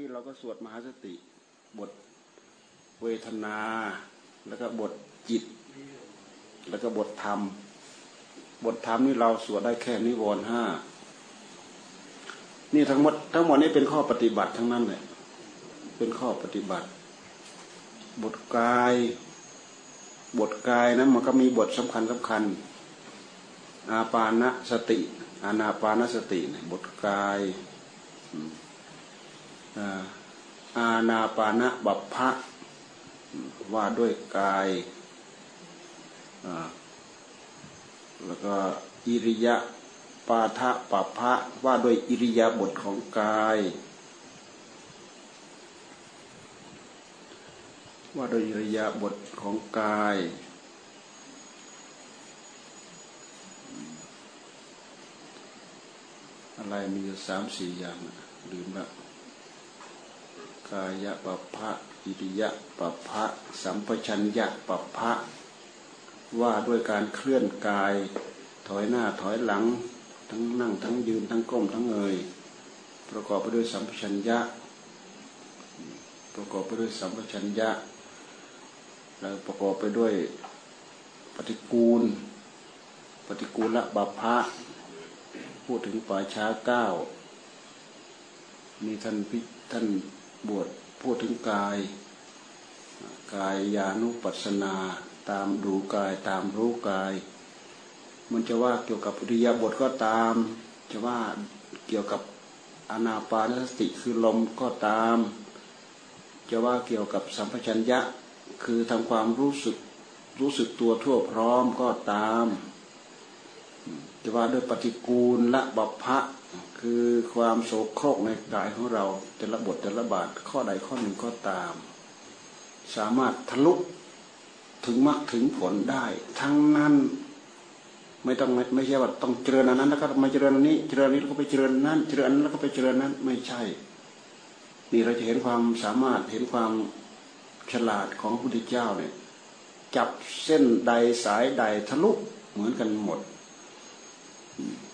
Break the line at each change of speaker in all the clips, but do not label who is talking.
กี้เราก็สวดมหาสติ บทเวทนา แล้วก็บทจิต แล้วก็บทธรรม บทธรรมนี่เราสวดได้แค่นิวรณ์ห้านี่ทั้งหมดทั้งหมดนี้เป็นข้อปฏิบัติทั้งนั้นเลยเป็นข้อปฏิบัติ บทกาย บทกายนั้นมันก็มีบทสำคัญสำคัญ อาปานสติ อานาปานสติบทกาย อาณาปานะบัพพะว่าด้วยกายแล้วก็อิริยะปาทะปัพพะว่าด้วยอิริยาบทของกาย ว่าโดยอิริยาบทของกาย อะไรมีอยู่สามสี่อย่างลืมละ กายปัพะอิริยะปัพะสัมปชัญญะปัพะว่าด้วยการเคลื่อนกาย ถอยหน้าถอยหลัง ทั้งนั่งทั้งยืนทั้งก้มทั้งเงย ประกอบไปด้วยสัมปชัญญะ ประกอบไปด้วยสัมปชัญญะ แล้วประกอบไปด้วยปฏิกูล ปฏิกูลละบัพพะพูดถึงป่าช้าเก้ามีท่านพิท่าน บวชพูดถึงกาย กายยานุปัสสนา ตามดูกายตามรู้กาย มันจะว่าเกี่ยวกับปริยาบทก็ตาม จะว่าเกี่ยวกับอนาปานสติคือลมก็ตาม จะว่าเกี่ยวกับสัมปชัญญะคือทำความรู้สึกรู้สึกตัวทั่วพร้อมก็ตาม จะว่าด้วยปฏิกูลละบัพพะ คือความโศกโครกในกายของเราแต่ละบทแต่ละบาทข้อใดข้อหนึ่งก็ตาม สามารถทะลุถึงมรรคถึงผลได้ ทั้งนั้นไม่ต้องไม่ไม่ใช่ว่าต้องเจริญอันนั้นแล้วก็มาเจริญอันนี้เจริญนี้แล้วก็ไปเจริญนั้นเจริญนั้นแล้วก็ไปเจริญนั้นไม่ใช่ นี่เราจะเห็นความสามารถเห็นความฉลาดของพระพุทธเจ้าเนี่ยจับเส้นใดสายใดทะลุเหมือนกันหมด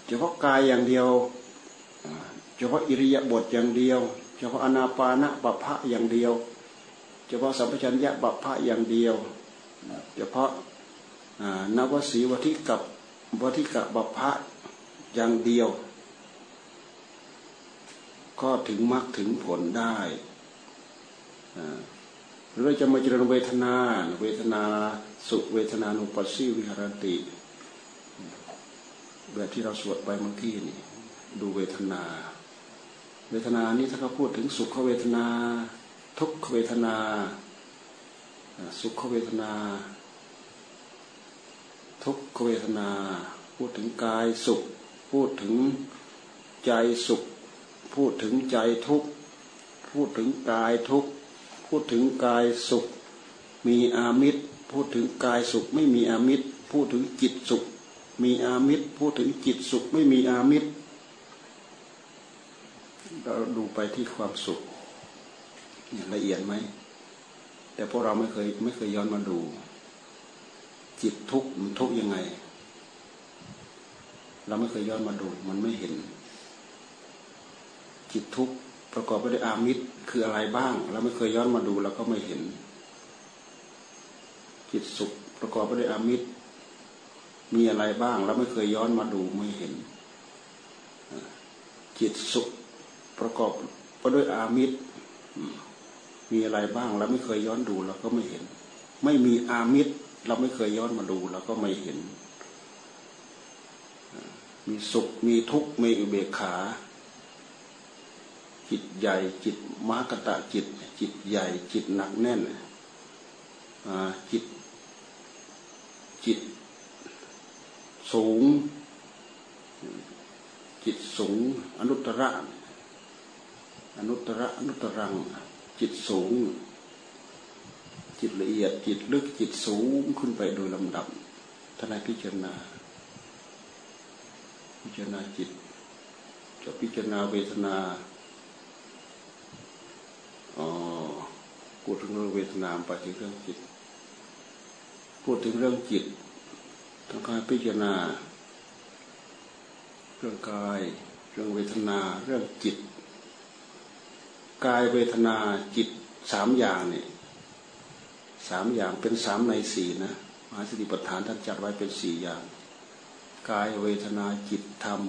เฉพาะกายอย่างเดียว เฉพาะอิริยาบถอย่างเดียว เฉพาะอนาปานะบัพพะอย่างเดียว เฉพาะสัมปชัญญะบัพพะอย่างเดียว เฉพาะนวสีวัติกับวัติกับบัพพะอย่างเดียว ก็ถึงมรรคถึงผลได้หรือจะมาเจริญเวทนา เวทนาสุเวทนานุปัสสีวิหารติแบบที่เราสวดไปเมื่อกี้นี่ดูเวทนา เวทนานี้ถ้าเขาพูดถึงสุขเวทนา ทุกขเวทนา สุขเวทนา ทุกขเวทนา พูดถึงกายสุข พูดถึงใจสุข พูดถึงใจทุกขพูดถึงกายทุกขพูดถึงกายสุข มีอามิตร พูดถึงกายสุขไม่มีอามิตร พูดถึงจิตสุข มีอามิตร พูดถึงจิตสุขไม่มีอามิตร เราดูไปที่ความสุขละเอียดไหม แต่พวกเราไม่เคยไม่เคยย้อนมาดู จิตทุกข์มันทุกข์ยังไง เราไม่เคยย้อนมาดู มันไม่เห็น จิตทุกข์ประกอบไปด้วยอามิตรคืออะไรบ้าง เราไม่เคยย้อนมาดูเราก็ไม่เห็น จิตสุขประกอบไปด้วยอามิตรมีอะไรบ้าง เราไม่เคยย้อนมาดูไม่เห็น จิตสุข ประกอบไปด้วยอามิตร มีอะไรบ้างเราไม่เคยย้อนดูเราก็ไม่เห็น ไม่มีอามิตร เราไม่เคยย้อนมาดูเราก็ไม่เห็น มีสุขมีทุกข์มีอุเบกขา จิตใหญ่จิตมากตะจิต จิตใหญ่ จิตหนักแน่นจิตจิตสูง จิตสูงอนุตตร อนุตระอนุตรัง จิตสูง จิตละเอียด จิตลึกจิตสูงขึ้นไปโดยลำดับท่านพิจารณา พิจารณาจิต จะพิจารณาเวทนาอ๋อพูดถึงเรื่องเวทนาไปถึงเรื่องจิต พูดถึงเรื่องจิตต้องการพิจารณา เรื่องกาย เรื่องเวทนา เรื่องจิต กายเวทนาจิตสามอย่างเนี่ยสามอย่างเป็นสามในสี่นะมหาสติปัฏฐานท่านจัดไว้เป็นสี่อย่าง กายเวทนาจิตธรรม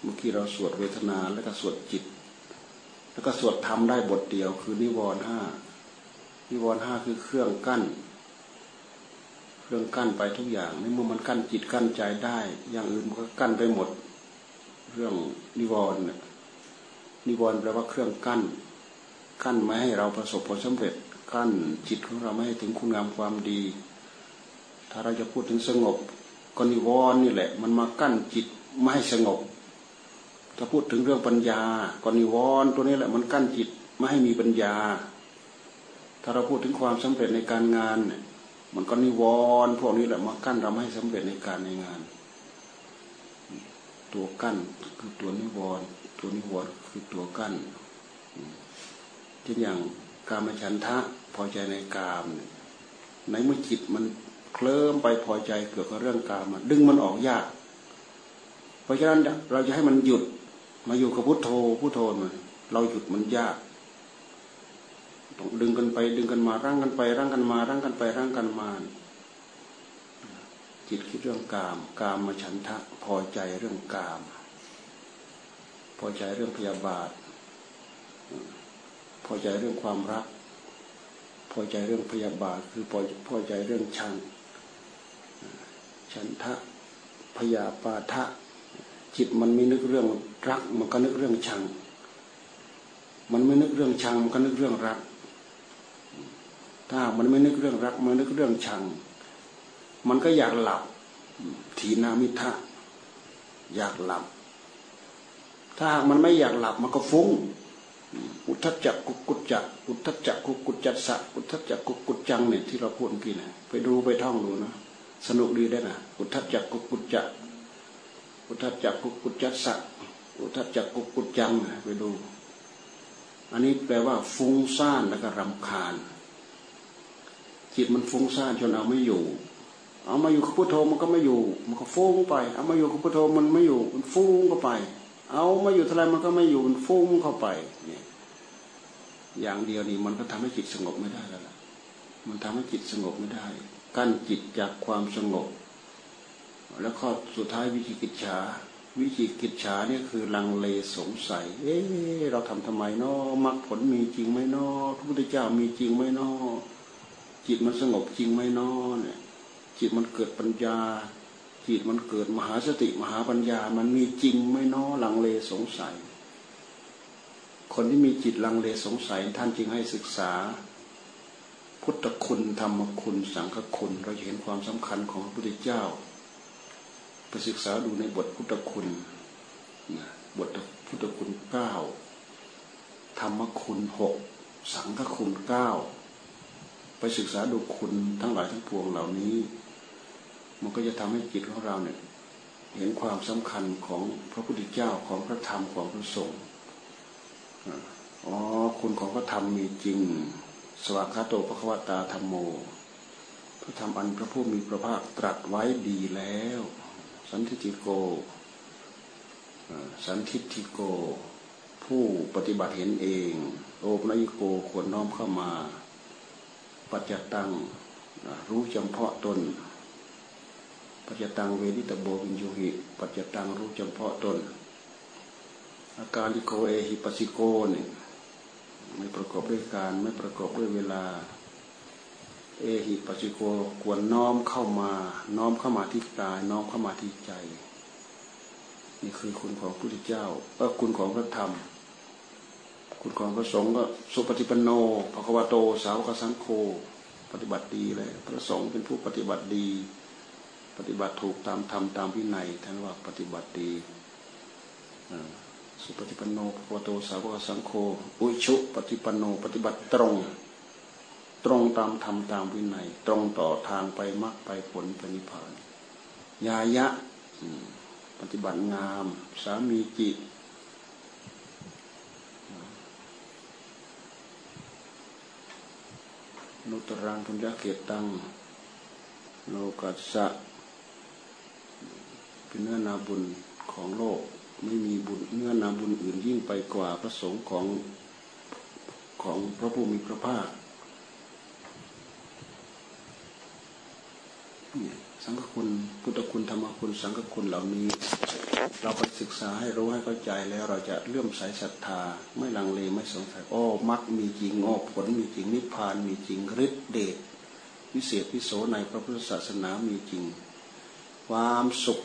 เมื่อกี้เราสวดเวทนาแล้วก็สวดจิต แล้วก็สวดธรรมได้บทเดียว คือนิวรณ์ห้านิวรณ์ห้าคือเครื่องกั้น เครื่องกั้นไปทุกอย่างในเมื่อมันกั้นจิตกั้นใจได้ อย่างอื่นมันก็กั้นไปหมด เรื่องนิวรณ์นิ นิวรณ์แปลว่าเครื่องกั้น กั้นไม่ให้เราประสบผลสำเร็จ กั้นจิตของเราไม่ให้ถึงคุณงามความดี ถ้าเราจะพูดถึงสงบก็นิวรณ์นี่แหละ มันมากั้นจิตไม่ให้สงบ ถ้าพูดถึงเรื่องปัญญาก็นิวรณ์ตัวนี้แหละมันกั้นจิตไม่ให้มีปัญญา ถ้าเราพูดถึงความสำเร็จในการงานเนี่ยมันก็นิวรณ์พวกนี้แหละมากั้นเราไม่ให้สำเร็จในการในงาน ตัวกั้นคือตัวนิวรณ์ตัวนิวรณ์ คือตัวกั้นเช่นอย่างกามฉันทะพอใจในกามในเมื่อจิตมันเคลิ้มไปพอใจเกี่ยวกับเรื่องกามมันดึงมันออกยาก เพราะฉะนั้นเราจะให้มันหยุดมาอยู่กับพุทโธพุทโธมันเราหยุดมันยากต้องดึงกันไป ดึงกันมาร่างกันไปร่างกันมาร่างกันไปร่างกันมา จิตคิดเรื่องกาม กามมาฉันทะพอใจเรื่องกาม พอใจเรื่องพยาบาท พอใจเรื่องความรัก พอใจเรื่องพยาบาท คือพอพอใจเรื่องชัง ฉันทะพยาปาทะ จิตมันไม่นึกเรื่องรัก มันก็นึกเรื่องชัง มันไม่นึกเรื่องชัง มันก็นึกเรื่องรัก ถ้ามันไม่นึกเรื่องรัก มันนึกเรื่องชัง มันก็อยากหลับ ทีนามิทะ อยากหลับ ถ้ามันไม่อยากหลับมันก็ฟุ้งอุทธจักกุกุจจะอุทธจักกุกุจจัสสะอุทธจักกุกุจจังเนี่ยที่เราพูดเมื่อกี้นะไปดูไปท่องดูนะสนุกดีได้นะอุทธจักกุกุจจะอุทธจักกุกุจจัสสะอุทธจักกุกุจจังไปดู อันนี้แปลว่าฟุ้งซ่านแล้วก็รำคาญ จิตมันฟุ้งซ่านจนเอาไม่อยู่ เอามาอยู่กับพุทโธมันก็ไม่อยู่ มันก็ฟุ้งไป เอามาอยู่กับพุทโธมันไม่อยู่ มันฟุ้งก็ไป เอามาอยู่เท่าไรมันก็ไม่อยู่มันฟุ้งเข้าไปเนี่ยอย่างเดียวนี่มันก็ทำให้จิตสงบไม่ได้แล้วล่ะมันทำให้จิตสงบไม่ได้ กั้นจิตจากความสงบ แล้วข้อสุดท้ายวิจิกิจฉาวิจิกิจฉาเนี่ยคือลังเลสงสัย เอ๊เราทำทำไมเนาะมรรคผลมีจริงไหมเนาะพระพุทธเจ้ามีจริงไหมเนาะจิตมันสงบจริงไหมเนาะเนี่ย จิตมันเกิดปัญญา จิตมันเกิดมหาสติมหาปัญญา มันมีจริงไหมน้อลังเลสงสัย คนที่มีจิตลังเลสงสัย ท่านจึงให้ศึกษา พุทธคุณธรรมคุณสังฆคุณ เราจะเห็นความสำคัญของพระพุทธเจ้าไปศึกษาดูในบทพุทธคุณบทพุทธคุณเก้าธรรมคุณหกสังฆคุณเก้าไปศึกษาดูคุณทั้งหลายทั้งปวงเหล่านี้ มันก็จะทำให้จิตของเราเนี่ยเห็นความสำคัญของพระพุทธเจ้าของพระธรรมของพระสงฆ์อ๋อคุณของพระธรรมมีจริง สวากาโตปะควตาธรรมโม พระธรรมอันพระผู้มีพระภาคตรัสไว้ดีแล้ว สันทิติโกสันทิติโก ผู้ปฏิบัติเห็นเอง โอปนัยโกควรน้อมเข้ามา ปัจจตัง รู้จำเพาะตน ปัจจตังเวนิตโบวินยูหิปัจจตังรู้เฉพาะตน อาการที่โกเอหิปัสสิโกเนี่ยไม่ประกอบด้วยการไม่ประกอบด้วยเวลา เอหิปัสสิโกควรน้อมเข้ามาน้อมเข้ามาที่กายน้อมเข้ามาที่ใจ นี่คือคุณของพระพุทธเจ้าเออคุณของพระธรรม คุณของพระสงฆ์ก็สุปฏิปันโนภควโตสาวกสังโฆปฏิบัติดีเลยพระสงฆ์เป็นผู้ปฏิบัติดี ปฏิบัติถูกตามธรรมตามวินัยท่านว่าปฏิบัติดีสุปฏิปันโนภควโตสาวกสังโฆอุชุปฏิปันโนปฏิบัติตรง ตรงตามธรรมตามวินัย ตรงต่อทางไปมรรคไปผลไปนิพพานยายะปฏิบัติงาม สามีจิตนุตรังพุญญาเกตังโลกัสสะ เป็นเนื้อนาบุญของโลก ไม่มีบุญเนื้อนาบุญอื่นยิ่งไปกว่าพระสงฆ์ของของพระผู้มีพระภาคสังฆคุณพุทธคุณธรรมคุณสังฆคุณเหล่านี้ เราไปศึกษาให้รู้ให้เข้าใจแล้วเราจะเลื่อมใสศรัทธา ไม่ลังเลไม่สงสัยโอ้มักมีจริงโอ้ผลมีจริงนิพพานมีจริงฤทธิเดชวิเศษวิโสในพระพุทธศาสนามีจริง ความสุข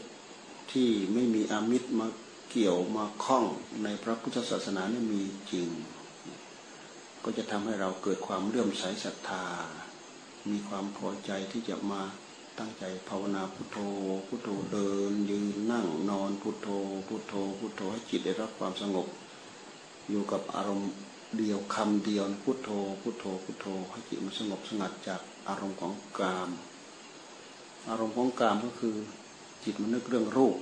ที่ไม่มีอามิตรมาเกี่ยวมาคล้องในพระพุทธศาสนานี่มีจริง ก็จะทำให้เราเกิดความเลื่อมใสศรัทธา มีความพอใจที่จะมาตั้งใจภาวนาพุทโธ พุทโธเดิน ยืนนั่งนอนพุทโธ พุทโธ พุทโธให้จิตได้รับความสงบ อยู่กับอารมณ์เดียวคำเดียวพุทโธ พุทโธ พุทโธให้จิตมันสงบสงัดจากอารมณ์ของกาม อารมณ์ของกามก็คือ จิตมันนึกเรื่องรูป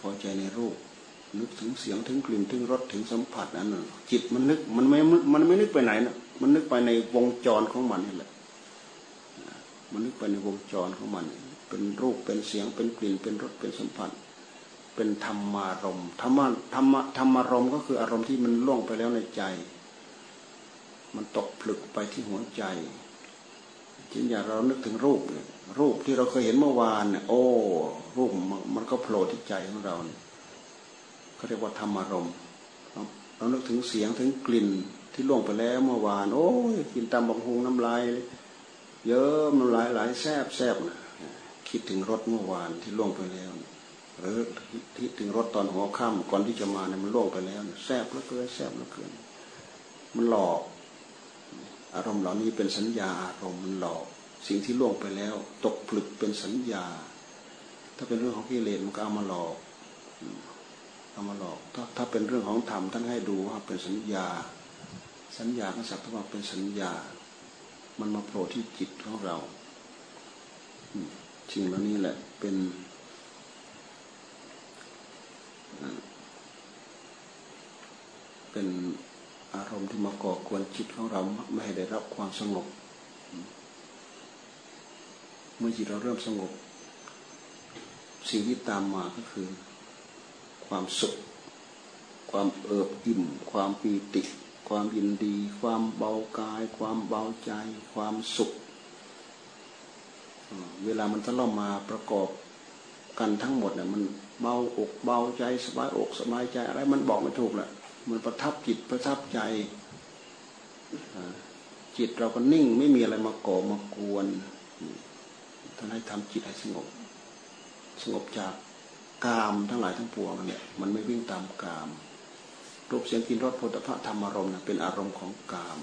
พอใจในรูป นึกถึงเสียงถึงกลิ่นถึงรสถึงสัมผัสนั้นจิตมันนึกมันไม่มันไม่นึกไปไหนนะมันนึกไปในวงจรของมันนี่แหละมันนึกไปในวงจรของมัน เป็นรูปเป็นเสียงเป็นกลิ่นเป็นรสเป็นสัมผัส เป็นธรรมารมธรรมะธรรมะธรรมารมก็คืออารมณ์ที่มันล่วงไปแล้วในใจ มันตกผลึกไปที่หัวใจ จริงอย่างเรานึกถึงรูปเนี่ยรูปที่เราเคยเห็นเมื่อวานเนี่ยโอ้ รูปมันก็โผล่ที่ใจของเราเนี่ยเขาเรียกว่าธรรมารมเรานึกถึงเสียงถึงกลิ่นที่ล่วงไปแล้วเมื่อวาน โอ้ยกินตามบังฮงน้ำลายเยอะมันหลายหลายแซบแซบนะคิดถึงรถเมื่อวานที่ล่วงไปแล้วหรือคิดถึงรถตอนหัวค่ำก่อนที่จะมาเนี่ยมันล่วงไปแล้วแซบแล้วเกินแซบแล้วเกินมันหลอก อารมณ์เหล่านี้เป็นสัญญาอารมณ์มันหลอกสิ่งที่ล่วงไปแล้ว ตกผลึกเป็นสัญญา ถ้าเป็นเรื่องของกิเลสมันก็เอามาหลอกเอามาหลอกถ้าถ้าเป็นเรื่องของธรรมท่านให้ดูว่าเป็นสัญญา สัญญาก็สักว่าเป็นสัญญา มันมาโผล่ที่จิตของเราสิ่งเหล่านี้แหละเป็นเป็น อารมณ์ที่มาก่อกวนจิตของเราไม่ให้ได้รับความสงบ เมื่อจิตเราเริ่มสงบ สิ่งที่ตามมาก็คือ ความสุข ความเอิบอิ่ม ความปีติ ความยินดี ความเบากาย ความเบาใจ ความสุข เวลามันจะเล่ามาประกอบกันทั้งหมดเนี่ยมันเบาอกเบาใจสบายอกสบายใจอะไรมันบอกไม่ถูกแหละ มันประทับจิตประทับใจจิตเราก็นิ่งไม่มีอะไรมาก่อมากวนท่านให้ทำจิตให้สงบ สงบจากกามทั้งหลายทั้งปวงเนี่ยมันไม่วิ่งตามกามรูปเสียงกินรสผลิภัณฑ์ธรรมอารมณ์เป็นอารมณ์ของกาม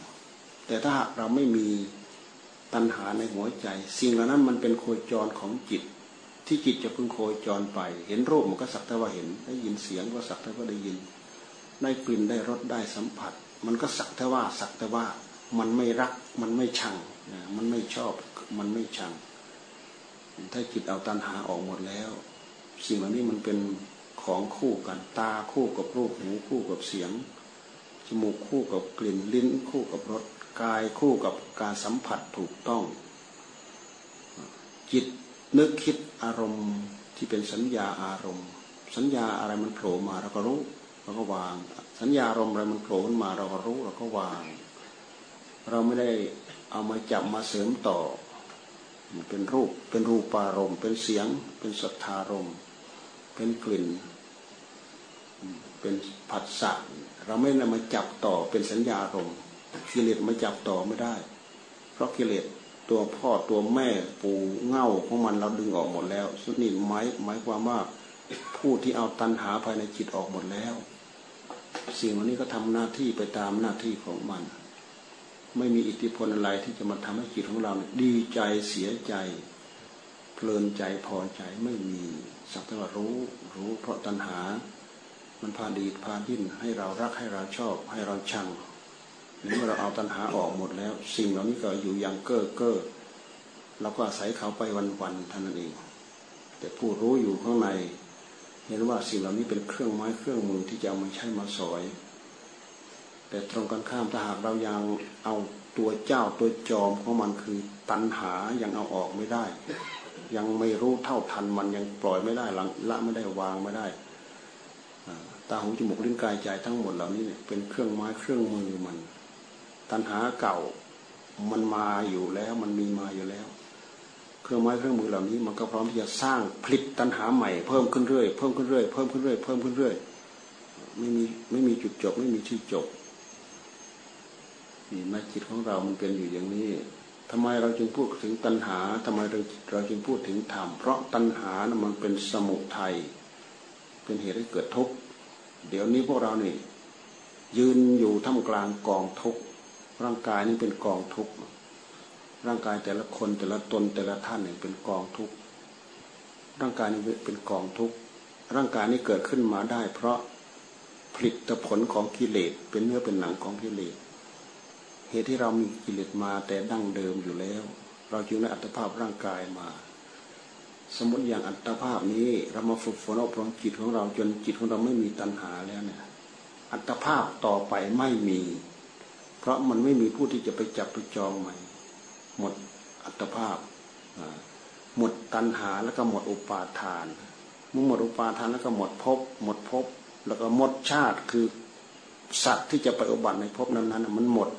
แต่ถ้าเราไม่มีตัณหาในหัวใจ สิ่งเหล่านั้นมันเป็นโคจรของจิต ที่จิตจะพึงโคจรไป เห็นรูปมันก็สักแต่ว่าเห็น ได้ยินเสียงก็สักแต่ว่าได้ยิน ได้กลิ่นได้รสได้สัมผัส มันก็สักแต่ว่าสักแต่ว่ามันไม่รักมันไม่ชังมันไม่ชอบมันไม่ชัง ถ้าจิตเอาตัณหาออกหมดแล้ว สิ่งเหล่านี้มันเป็นของคู่กันตาคู่กับรูปหูคู่กับเสียงจมูกคู่กับกลิ่นลิ้นคู่กับรสกายคู่กับการสัมผัสถูกต้อง จิตนึกคิดอารมณ์ที่เป็นสัญญาอารมณ์ สัญญาอะไรมันโผล่มาเราก็รู้ เราก็วาง สัญญารมอะไรมันโผล่ขึ้นมาเราก็รู้เราก็วาง เราไม่ได้เอามาจับมาเสริมต่อเป็นรูปเป็นรูปารมณ์เป็นเสียง เป็นสัทธารมณ์เป็นกลิ่น เป็นผัสสะเราไม่นำมาจับต่อเป็นสัญญาอารมณ์กิเลสมาจับต่อไม่ได้ เพราะกิเลสตัวพ่อตัวแม่ปูเง่าของมันเราดึงออกหมดแล้วสุดนี่หมายหมายความว่าผู้ที่เอาตัณหาภายในจิตออกหมดแล้ว สิ่งเหล่านี้ก็ทำหน้าที่ไปตามหน้าที่ของมัน ไม่มีอิทธิพลอะไรที่จะมาทำให้จิตของเราดีใจเสียใจเพลินใจพอใจไม่มีสักแต่ว่ารู้รู้เพราะตัณหา มันพาดีพาดิ้นให้เรารักให้เราชอบให้เราชังเมื่อเราเอาตัณหาออกหมดแล้ว สิ่งเหล่านี้ก็อยู่อย่างเก้อเก้อเราก็อาศัยเขาไปวันๆเท่านั้นเอง แต่ผู้รู้อยู่ข้างใน เห็นว่าสิ่งเหล่านี้เป็นเครื่องไม้เครื่องมือที่จะเอามาใช้มาสอย แต่ตรงกันข้ามถ้าหากเรายังเอาตัวเจ้าตัวจอมของมันคือตัณหายังเอาออกไม่ได้ ยังไม่รู้เท่าทันมันยังปล่อยไม่ได้ละไม่ได้วางไม่ได้ตาหูจมูกลิ้นกายใจทั้งหมดเหล่านี้เนี่ยเป็นเครื่องไม้เครื่องมือมัน ตัณหาเก่ามันมาอยู่แล้วมันมีมาอยู่แล้ว เครื่องไม้เครื่องมือเหล่านี้มันก็พร้อมที่จะสร้างผลิตตัณหาใหม่ เพิ่มขึ้นเรื่อยเพิ่มขึ้นเรื่อยเพิ่มขึ้นเรื่อยเพิ่มขึ้นเรื่อยไม่มีไม่มีจุดจบ ไม่มีที่จบนี่นักจิตของเรามันเป็นอยู่อย่างนี้ทำไมเราจึงพูดถึงตัณหาทำไมเราเราจึงพูดถึงธรรมเพราะตัณหานะมันเป็นสมุทัยเป็นเหตุให้เกิดทุกข์เดี๋ยวนี้พวกเรานี่ยืนอยู่ท่ามกลางกองทุกข์ร่างกายนี่เป็นกองทุกข์ ร่างกายแต่ละคนแต่ละตนแต่ละท่านเนี่ยเป็นกองทุกข์ร่างกายนี้เป็นกองทุกข์ร่างกายนี้เกิดขึ้นมาได้ เพราะผลิตผลของกิเลสเป็นเนื้อเป็นหนังของกิเลสเหตุที่เรามีกิเลสมาแต่ดั้งเดิมอยู่แล้ว เราจึงได้อัตภาพร่างกายมา สมมติอย่างอัตภาพนี้เรามาฝึกฝนอบรมจิตของเราจนจิตของเราไม่มีตัณหาแล้วเนี่ยอัตภาพต่อไปไม่มี เพราะมันไม่มีผู้ที่จะไปจับไปจองใหม่ หมดอัตภาพ หมดตัณหาแล้วก็หมดอุปาทานเมื่อหมดอุปาทานแล้วก็หมดภพหมดภพแล้วก็หมดชาติคือสัตว์ที่จะไปอุบัติในภพนั้นๆมันหมด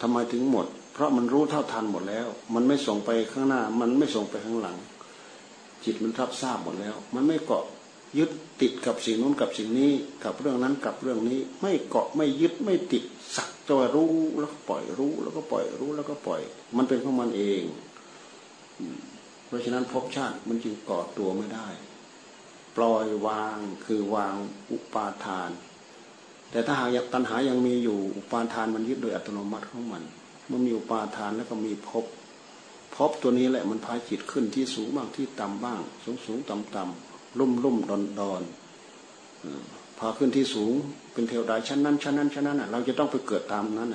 ทำไมถึงหมด เพราะมันรู้เท่าทันหมดแล้ว มันไม่ส่งไปข้างหน้า มันไม่ส่งไปข้างหลัง จิตมันรับทราบหมดแล้ว มันไม่เกาะ ยึดติดกับสิ่งนู้นกับสิ่งนี้กับเรื่องนั้นกับเรื่องนี้ ไม่เกาะไม่ยึดไม่ติดสักจะรู้แล้วก็ปล่อยรู้ แล้วก็ปล่อยรู้แล้วก็ปล่อย มันเป็นของมันเอง เพราะฉะนั้นภพชาติมันจึงเกาะตัวไม่ได้ ปล่อยวางคือวางอุปาทาน แต่ถ้าหากตัณหายังมีอยู่อุปาทานมันยึดโดยอัตโนมัติของมันเมื่อมีอุปาทานแล้วก็มีภพภพตัวนี้แหละมันพาจิตขึ้นที่สูงบ้างที่ต่ำบ้าง สูงสูงต่ำต่ำ ลุ่มลุ่มดอนดอนพาขึ้นที่สูงเป็นเทวดาชั้นนั้นชั้นนั้นชั้นนั้นเราจะต้องไปเกิดตามนั้น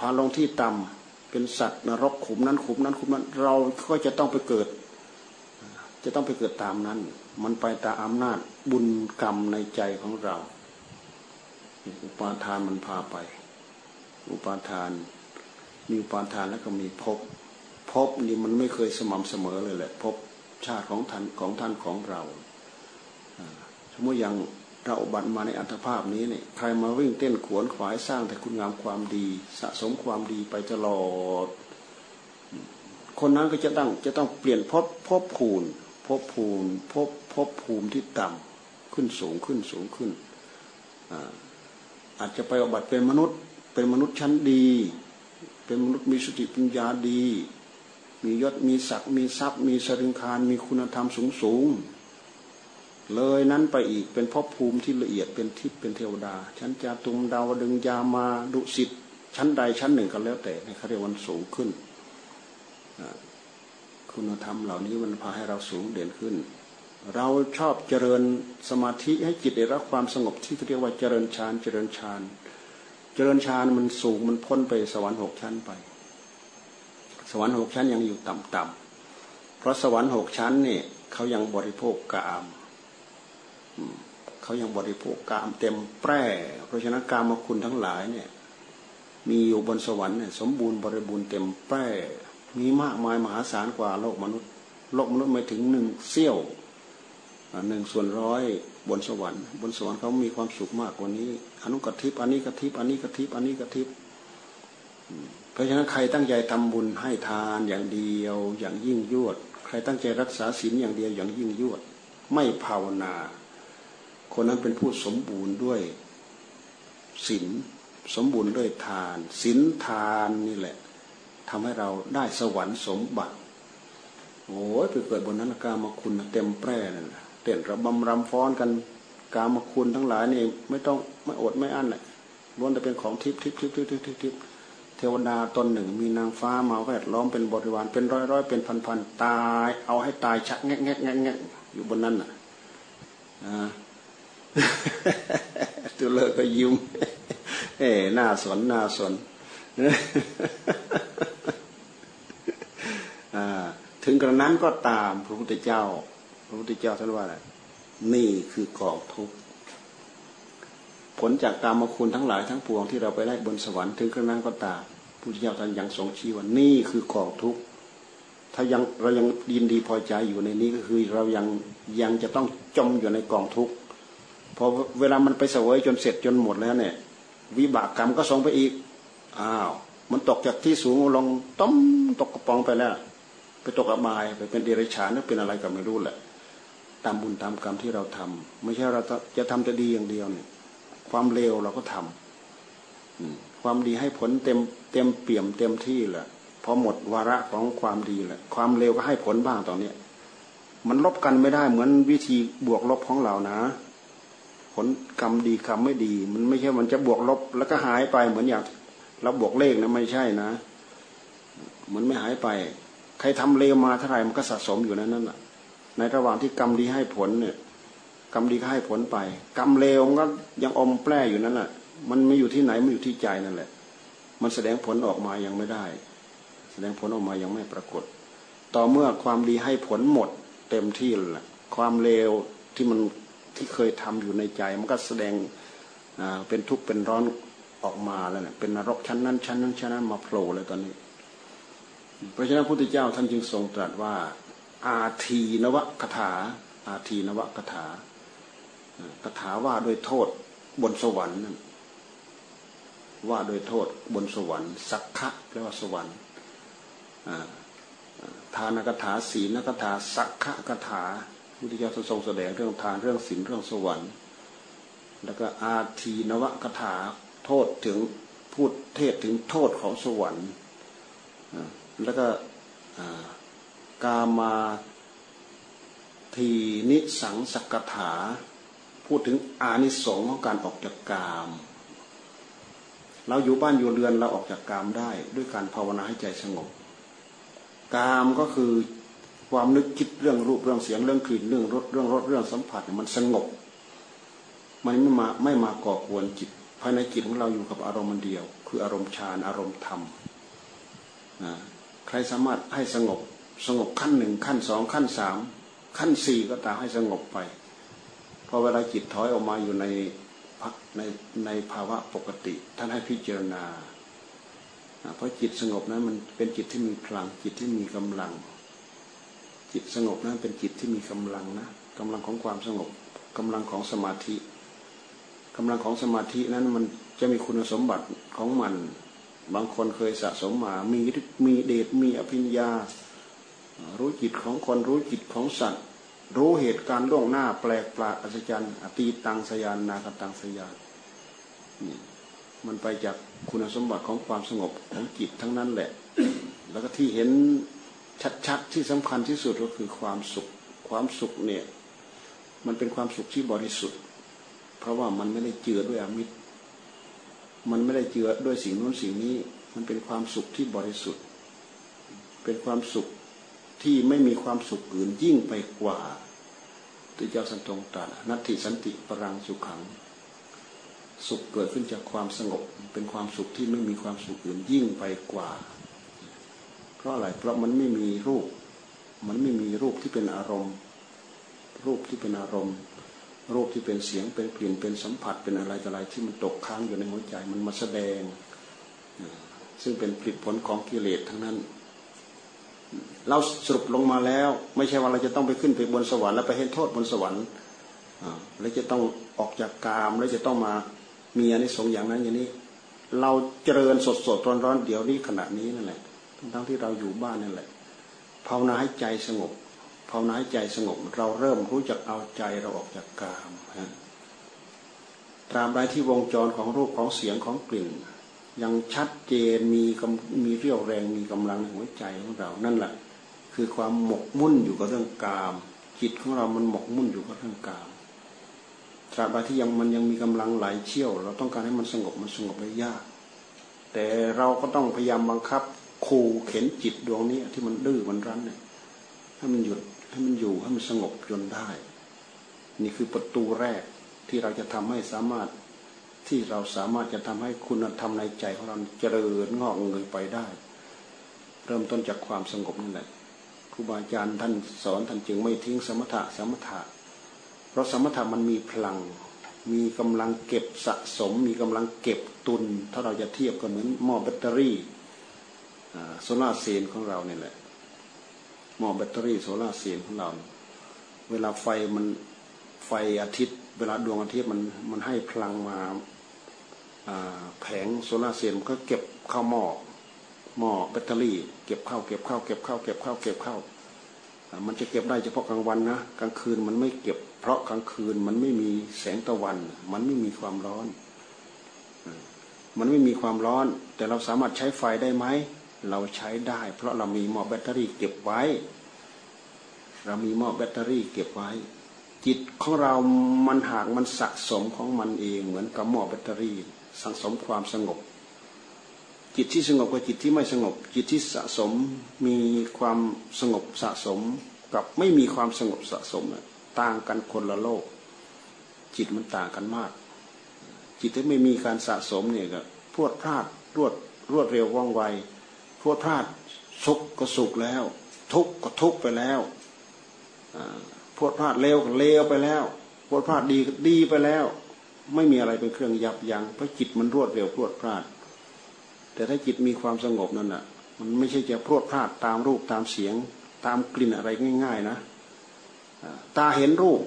พาลงที่ต่ำเป็นสัตว์นรกขุมนั้นขุมนั้นขุมนั้น เราก็จะต้องไปเกิด จะต้องไปเกิดตามนั้น มันไปตามอำนาจบุญกรรมในใจของเรา อุปาทานมันพาไป อุปาทาน มีอุปาทานแล้วก็มีภพภพนี่มันไม่เคยสม่ำเสมอเลยแหละภพ ชาติของท่านของท่านของเราสมมติอย่างเราบัตมาในอัตภาพนี้เนี่ยใครมาวิ่งเต้นขวนขวายสร้างแต่คุณงามความดี สะสมความดีไปตลอด คนนั้นก็จะต้องจะต้องเปลี่ยนพภพบภูนภพภูนพภพบภูมิที่ต่ำขึ้นสูงขึ้นสูงขึ้นอาจจะไปอบัติเป็นมนุษย์ เป็นมนุษย์ชั้นดี เป็นมนุษย์มีสติปัญญาดี มียศมีศักดิ์มีทรัพย์ มีสริงคารมีคุณธรรมสูงสูงเลยนั้นไปอีกเป็นภพภูมิที่ละเอียดเป็นทิพย์เป็นเทวดา ชั้นจาตุมดาวดึงยามาดุสิตชั้นใดชั้นหนึ่งก็แล้วแต่เขาเรียวันสูงขึ้น คุณธรรมเหล่านี้มันพาให้เราสูงเด่นขึ้น เราชอบเจริญสมาธิให้จิตได้รับความสงบที่เรียกว่าเจริญฌานเจริญฌาน เจริญฌานมันสูงมันพ้นไปสวรรค์หกชั้นไป สวรรค์หกชั้นยังอยู่ต่ำๆเพราะสวรรค์หกชั้นเนี่ยเขายังบริโภคกามเขายังบริโภคกามเต็มแปร่ เพราะฉะนั้นกามคุณทั้งหลายเนี่ย มีอยู่บนสวรรค์เนี่ยสมบูรณ์บริบูรณ์เต็มแปร่ มีมากมายมหาศาลกว่าโลกมนุษย์ โลกมนุษย์ไม่ถึงหนึ่งเสี้ยวหนึ่งส่วนร้อยบนสวรรค์ บนสวรรค์เขามีความสุขมากกว่านี้ อนุกทิพอันนี้กทิพอันนี้กทิพอันนี้กทิพ เพราะฉะนั้นใครตั้งใจทำบุญให้ทานอย่างเดียวอย่างยิ่งยวด ใครตั้งใจรักษาศีลอย่างเดียวอย่างยิ่งยวด ไม่ภาวนา คนนั้นเป็นผู้สมบูรณ์ด้วยศีลสมบูรณ์ด้วยทานศีลทานนี่แหละทำให้เราได้สวรรค์สมบัติโอ้ยไปเกิดบนนั้นกามาคุณเต็มแปร่นั่นแหละเต้นระบำรำฟ้อนกันกามคุณทั้งหลายนี่ไม่ต้องไม่อดไม่อั้นเลยล้วนแต่เป็นของทิพย์ทิพย์ทิพย์ทิพย์ทิพย์ทิพย์ ทวดาตนหนึ่งมีนางฟ้ามาแวดล้อมเป็นบริวารเป็นร้อยร้อยเป็นพันพันตาย เอาให้ตายชักแงะแงะแงะแงะอยู่บนนั้นน่ะตัวเลิกก็ยิ้มเอ๋หน้าสนหน้าสนถึงกระนั้นก็ตามพระพุทธเจ้า พระพุทธเจ้าท่านว่าอะไรนี่คือกองทุกข์ผลจากกรรมคุณทั้งหลายทั้งปวงที่เราไปได้บนสวรรค์ถึงกระนั้นก็ตาม พุทธเจ้าท่านยังทรงชี้ว่านี่คือกองทุกข์ถ้ายังเรายังยินดีพอใจอยู่ในนี้ก็คือเรายังยังจะต้องจมอยู่ในกองทุกข์พอเวลามันไปเสวยจนเสร็จจนหมดแล้วเนี่ย วิบากกรรมก็ส่งไปอีกอ้าวมันตกจากที่สูงลงต้มตกกระป๋องไปแล้วไปตกอบายไปเป็นเดรัจฉานเป็นอะไรก็ไม่รู้แหละ ตามบุญตามกรรมที่เราทำไม่ใช่เราจะทำแต่ดีอย่างเดียวเนี่ย ความเลวเราก็ทำความดีให้ผลเต็ม เต็มเปี่ยมเต็มที่แหละพอหมดวาระของความดีแหละ ความเลวก็ให้ผลบ้างตอนเนี้ยมันลบกันไม่ได้เหมือนวิธีบวกลบของเรานะ ผลกรรมดีกรรมไม่ดี มันไม่ใช่มันจะบวกลบแล้วก็หายไปเหมือนอย่างเราบวกเลขนะไม่ใช่นะ มันไม่หายไป ใครทำเลวมาเท่าไหร่มันก็สะสมอยู่นั้นนั่นแหละในระหว่างที่กรรมดีให้ผลเนี่ยกรรมดีก็ให้ผลไป กรรมเลวมันก็ยังอมแปรอยู่นั่นแหละมันไม่อยู่ที่ไหนมันอยู่ที่ใจนั่นแหละ มันแสดงผลออกมายังไม่ได้ แสดงผลออกมายังไม่ปรากฏ ต่อเมื่อความดีให้ผลหมดเต็มที่แหละความเลวที่มันที่เคยทำอยู่ในใจ มันก็แสดงเป็นทุกข์เป็นร้อนออกมาแล้วเนี่ยเป็นนรกชั้นนั้นชั้นนั้นชั้นนั้นมาโผล่เลยตอนนี้เพราะฉะนั้นพระพุทธเจ้าท่านจึงทรงตรัสว่า อาทีนวคถา อาทีนวคถาคถาว่าโดยโทษบนสวรรค์นั่น ว่าโดยโทษบนสวรรค์ สักขะแปลว่าสวรรค์ทานกถาศีลกถาสักขะกถาพุทธเจ้าทรงแสดงเรื่องทานเรื่องศีลเรื่องสวรรค์ แล้วก็อาทีนวกถาโทษถึงพูดเทศถึงโทษของสวรรค์แล้วก็กามาทีนิสังสกถา พูดถึงอานิสงส์ของการออกจากกาม เราอยู่บ้านอยู่เรือนเราออกจากกามได้ ด้วยการภาวนาให้ใจสงบ กามก็คือความนึกคิดเรื่องรูปเรื่องเสียงเรื่องกลิ่นเรื่องรสเรื่องรสเรื่องสัมผัสมันสงบ มันไม่มาไม่มาก่อกวนจิตภายในจิตของเราอยู่กับอารมณ์มันเดียว คืออารมณ์ฌานอารมณ์ธรรมใครสามารถให้สงบสงบขั้นหนึ่งขั้นสองขั้นสามขั้นสี่ก็ตามให้สงบไปพอเวลาจิตถอยออกมาอยู่ใน ในในภาวะปกติ ท่านให้พิจารณา เพราะจิตสงบนั้นมันเป็นจิตที่มีพลังจิตที่มีกำลัง จิตสงบนั้นเป็นจิตที่มีกำลังนะกำลังของความสงบกำลังของสมาธิกำลังของสมาธินั้นมันจะมีคุณสมบัติของมัน บางคนเคยสะสมมา มีมีเดชมีอภิญญา รู้จิตของคนรู้จิตของสัตว์ รู้เหตุการณ์ล่วงหน้าแปลกประหลาดอัศจรรย์อตีตังสยานนาคตังสยานนี่มันไปจากคุณสมบัติของความสงบของจิตทั้งนั้นแหละ แล้วก็ที่เห็นชัดๆที่สำคัญที่สุดก็คือความสุข ความสุขเนี่ย มันเป็นความสุขที่บริสุทธิ์ เพราะว่ามันไม่ได้เจือด้วยอมิตร มันไม่ได้เจือด้วยสิ่งนู้นสิ่งนี้ มันเป็นความสุขที่บริสุทธิ์ เป็นความสุข ที่ไม่มีความสุขอื่นยิ่งไปกว่าที่เจ้าสันตงตรัสนัตติสันติปรังสุขัง สุขเกิดขึ้นจากความสงบ เป็นความสุขที่ไม่มีความสุขอื่นยิ่งไปกว่า เพราะอะไรเพราะมันไม่มีรูป มันไม่มีรูปที่เป็นอารมณ์ รูปที่เป็นอารมณ์รูปที่เป็นเสียงเป็นกลิ่นเป็นสัมผัสเป็นอะไรต่ออะไรที่มันตกค้างอยู่ในหัวใจมันมาแสดง ซึ่งเป็นผลผลของกิเลสทั้งนั้น เราสรุปลงมาแล้ว ไม่ใช่ว่าเราจะต้องไปขึ้นไปบนสวรรค์แล้วไปเห็นโทษบนสวรรค์แล้วจะต้องออกจากกามแล้วจะต้องมามีอันนี้สงอย่างนั้นอย่างนี้ เราเจริญสดสดร้อนร้อนเดี๋ยวนี้ขณะนี้นั่นแหละทั้งที่เราอยู่บ้านนั่นแหละภาวนาให้ใจสงบภาวนาให้ใจสงบ เราเริ่มรู้จักเอาใจเราออกจากกามฮะตราบใดที่วงจรของรูปของเสียงของกลิ่น ยังชัดเจนมีมีเรี่ยวแรงมีกำลังในหัวใจของเรา นั่นแหละคือความหมกมุ่นอยู่กับเรื่องกาม จิตของเรามันหมกมุ่นอยู่กับเรื่องกามตราบใดที่ยังมันยังมีกำลังไหลเชี่ยว เราต้องการให้มันสงบมันสงบได้ยาก แต่เราก็ต้องพยายามบังคับขู่เข็นจิตดวงนี้ที่มันดื้อมันรั้นเนี่ยให้มันหยุดให้มันอยู่ให้มันสงบจนได้ นี่คือประตูแรกที่เราจะทำให้สามารถ ที่เราสามารถจะทำให้คุณธรรมในใจของเราเจริญงอกเงยไปได้ เริ่มต้นจากความสงบนั่นแหละครูบาอาจารย์ท่านสอนท่านจึงไม่ทิ้งสมถะสมถะ เพราะสมถะมันมีพลัง มีกำลังเก็บสะสม มีกำลังเก็บตุน ถ้าเราจะเทียบก็เหมือนหม้อแบตเตอรี่โซลาร์เซลล์ของเราเนี่ยแหละหม้อแบตเตอรี่โซลาร์เซลล์ของเรา เวลาไฟมันไฟอาทิตย์ เวลาดวงอาทิตย์มันมันให้พลังมา แผงโซลาร์เซลล์มันก็เก็บเข้าหม้อหม้อแบตเตอรี่ เก็บเข้าเก็บเข้าเก็บเข้าเก็บเข้าเก็บเข้า มันจะเก็บได้เฉพาะกลางวันนะกลางคืนมันไม่เก็บ เพราะกลางคืนมันไม่มีแสงตะวัน มันไม่มีความร้อน มันไม่มีความร้อน แต่เราสามารถใช้ไฟได้ไหมเราใช้ได้ เพราะเรามีหม้อแบตเตอรี่เก็บไว้ เรามีหม้อแบตเตอรี่เก็บไว้ จิตของเรามันหากมันสะสมของมันเองเหมือนกับหม้อแบตเตอรี่ สะสมความสงบ จิตที่สงบกับจิตที่ไม่สงบ จิตที่สะสมมีความสงบสะสมกับไม่มีความสงบสะสมต่างกันคนละโลก จิตมันต่างกันมาก จิตที่ไม่มีการสะสมเนี่ยก็พวดพลาดรวดรวดเร็วว่องไวพวดพลาดสุขก็สุขแล้ว ทุกข์ก็ทุกข์ไปแล้วพวดพลาดเลวก็เลวไปแล้วพวดพลาดดีก็ดีไปแล้ว ไม่มีอะไรเป็นเครื่องยับยัง้งเพราะจิตมันรวดเร็วพวดพลาด แต่ถ้าจิตมีความสงบนั่นน่ะ มันไม่ใช่จะพรวดพลาดตามรูปตามเสียง ตามกลิ่นอะไรง่าย ๆ นะตาเห็นรูป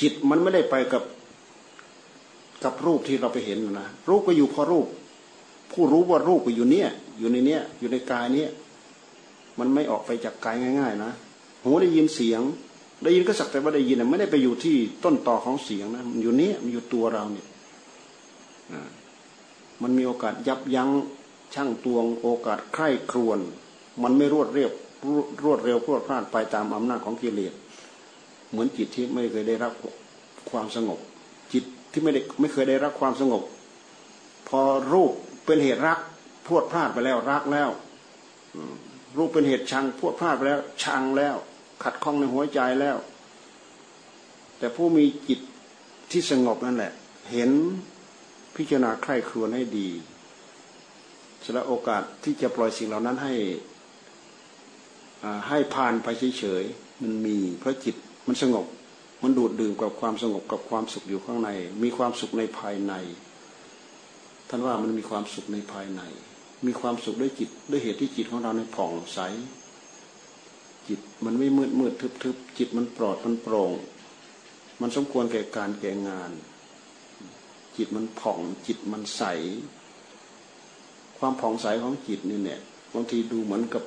จิตมันไม่ได้ไปกับกับรูปที่เราไปเห็นนะรูปก็อยู่พอรูป ผู้รู้ว่ารูปก็อยู่เนี่ย อยู่ในเนี้ยอยู่ในกายเนี้ยมันไม่ออกไปจากกายง่าย ๆ นะหูได้ยินเสียง ได้ยินก็สักแต่ว่าได้ยินไม่ได้ไปอยู่ที่ต้นต่อของเสียงนะมันอยู่นี้มันอยู่ตัวเราเนี่ยมันมีโอกาสยับยั้งช่างตวง โอกาสใคร่ครวน มันไม่รวดเรียบรวดเร็วพรวดพลาดไปตามอำนาจของกิเลสเหมือนจิตที่ไม่เคยได้รับความสงบ จิตที่ไม่ได้ไม่เคยได้รับความสงบ พอรูปเป็นเหตุรักพรวดพลาดไปแล้วรักแล้วรูปเป็นเหตุชังพรวดพลาดไปแล้วชังแล้ว ขัดข้องในหัวใจแล้ว แต่ผู้มีจิตที่สงบนั่นแหละ เห็นพิจารณาใคร่ครวญให้ดีสละโอกาสที่จะปล่อยสิ่งเหล่านั้นให้ให้ผ่านไปเฉยๆมันมีเพราะจิตมันสงบมันดูดดื่มกับความสงบกับความสุขอยู่ข้างใน มีความสุขในภายใน ท่านว่ามันมีความสุขในภายใน มีความสุขด้วยจิตด้วยเหตุที่จิตของเราในผ่องใส จิตมันไม่มืดมืดทึบทึบจิตมันปลอดมันโปร่ง มันสมควรแก่การแก่งาน จิตมันผ่องจิตมันใส ความผ่องใสของจิตนี่เนี่ยบางทีดูเหมือนกับ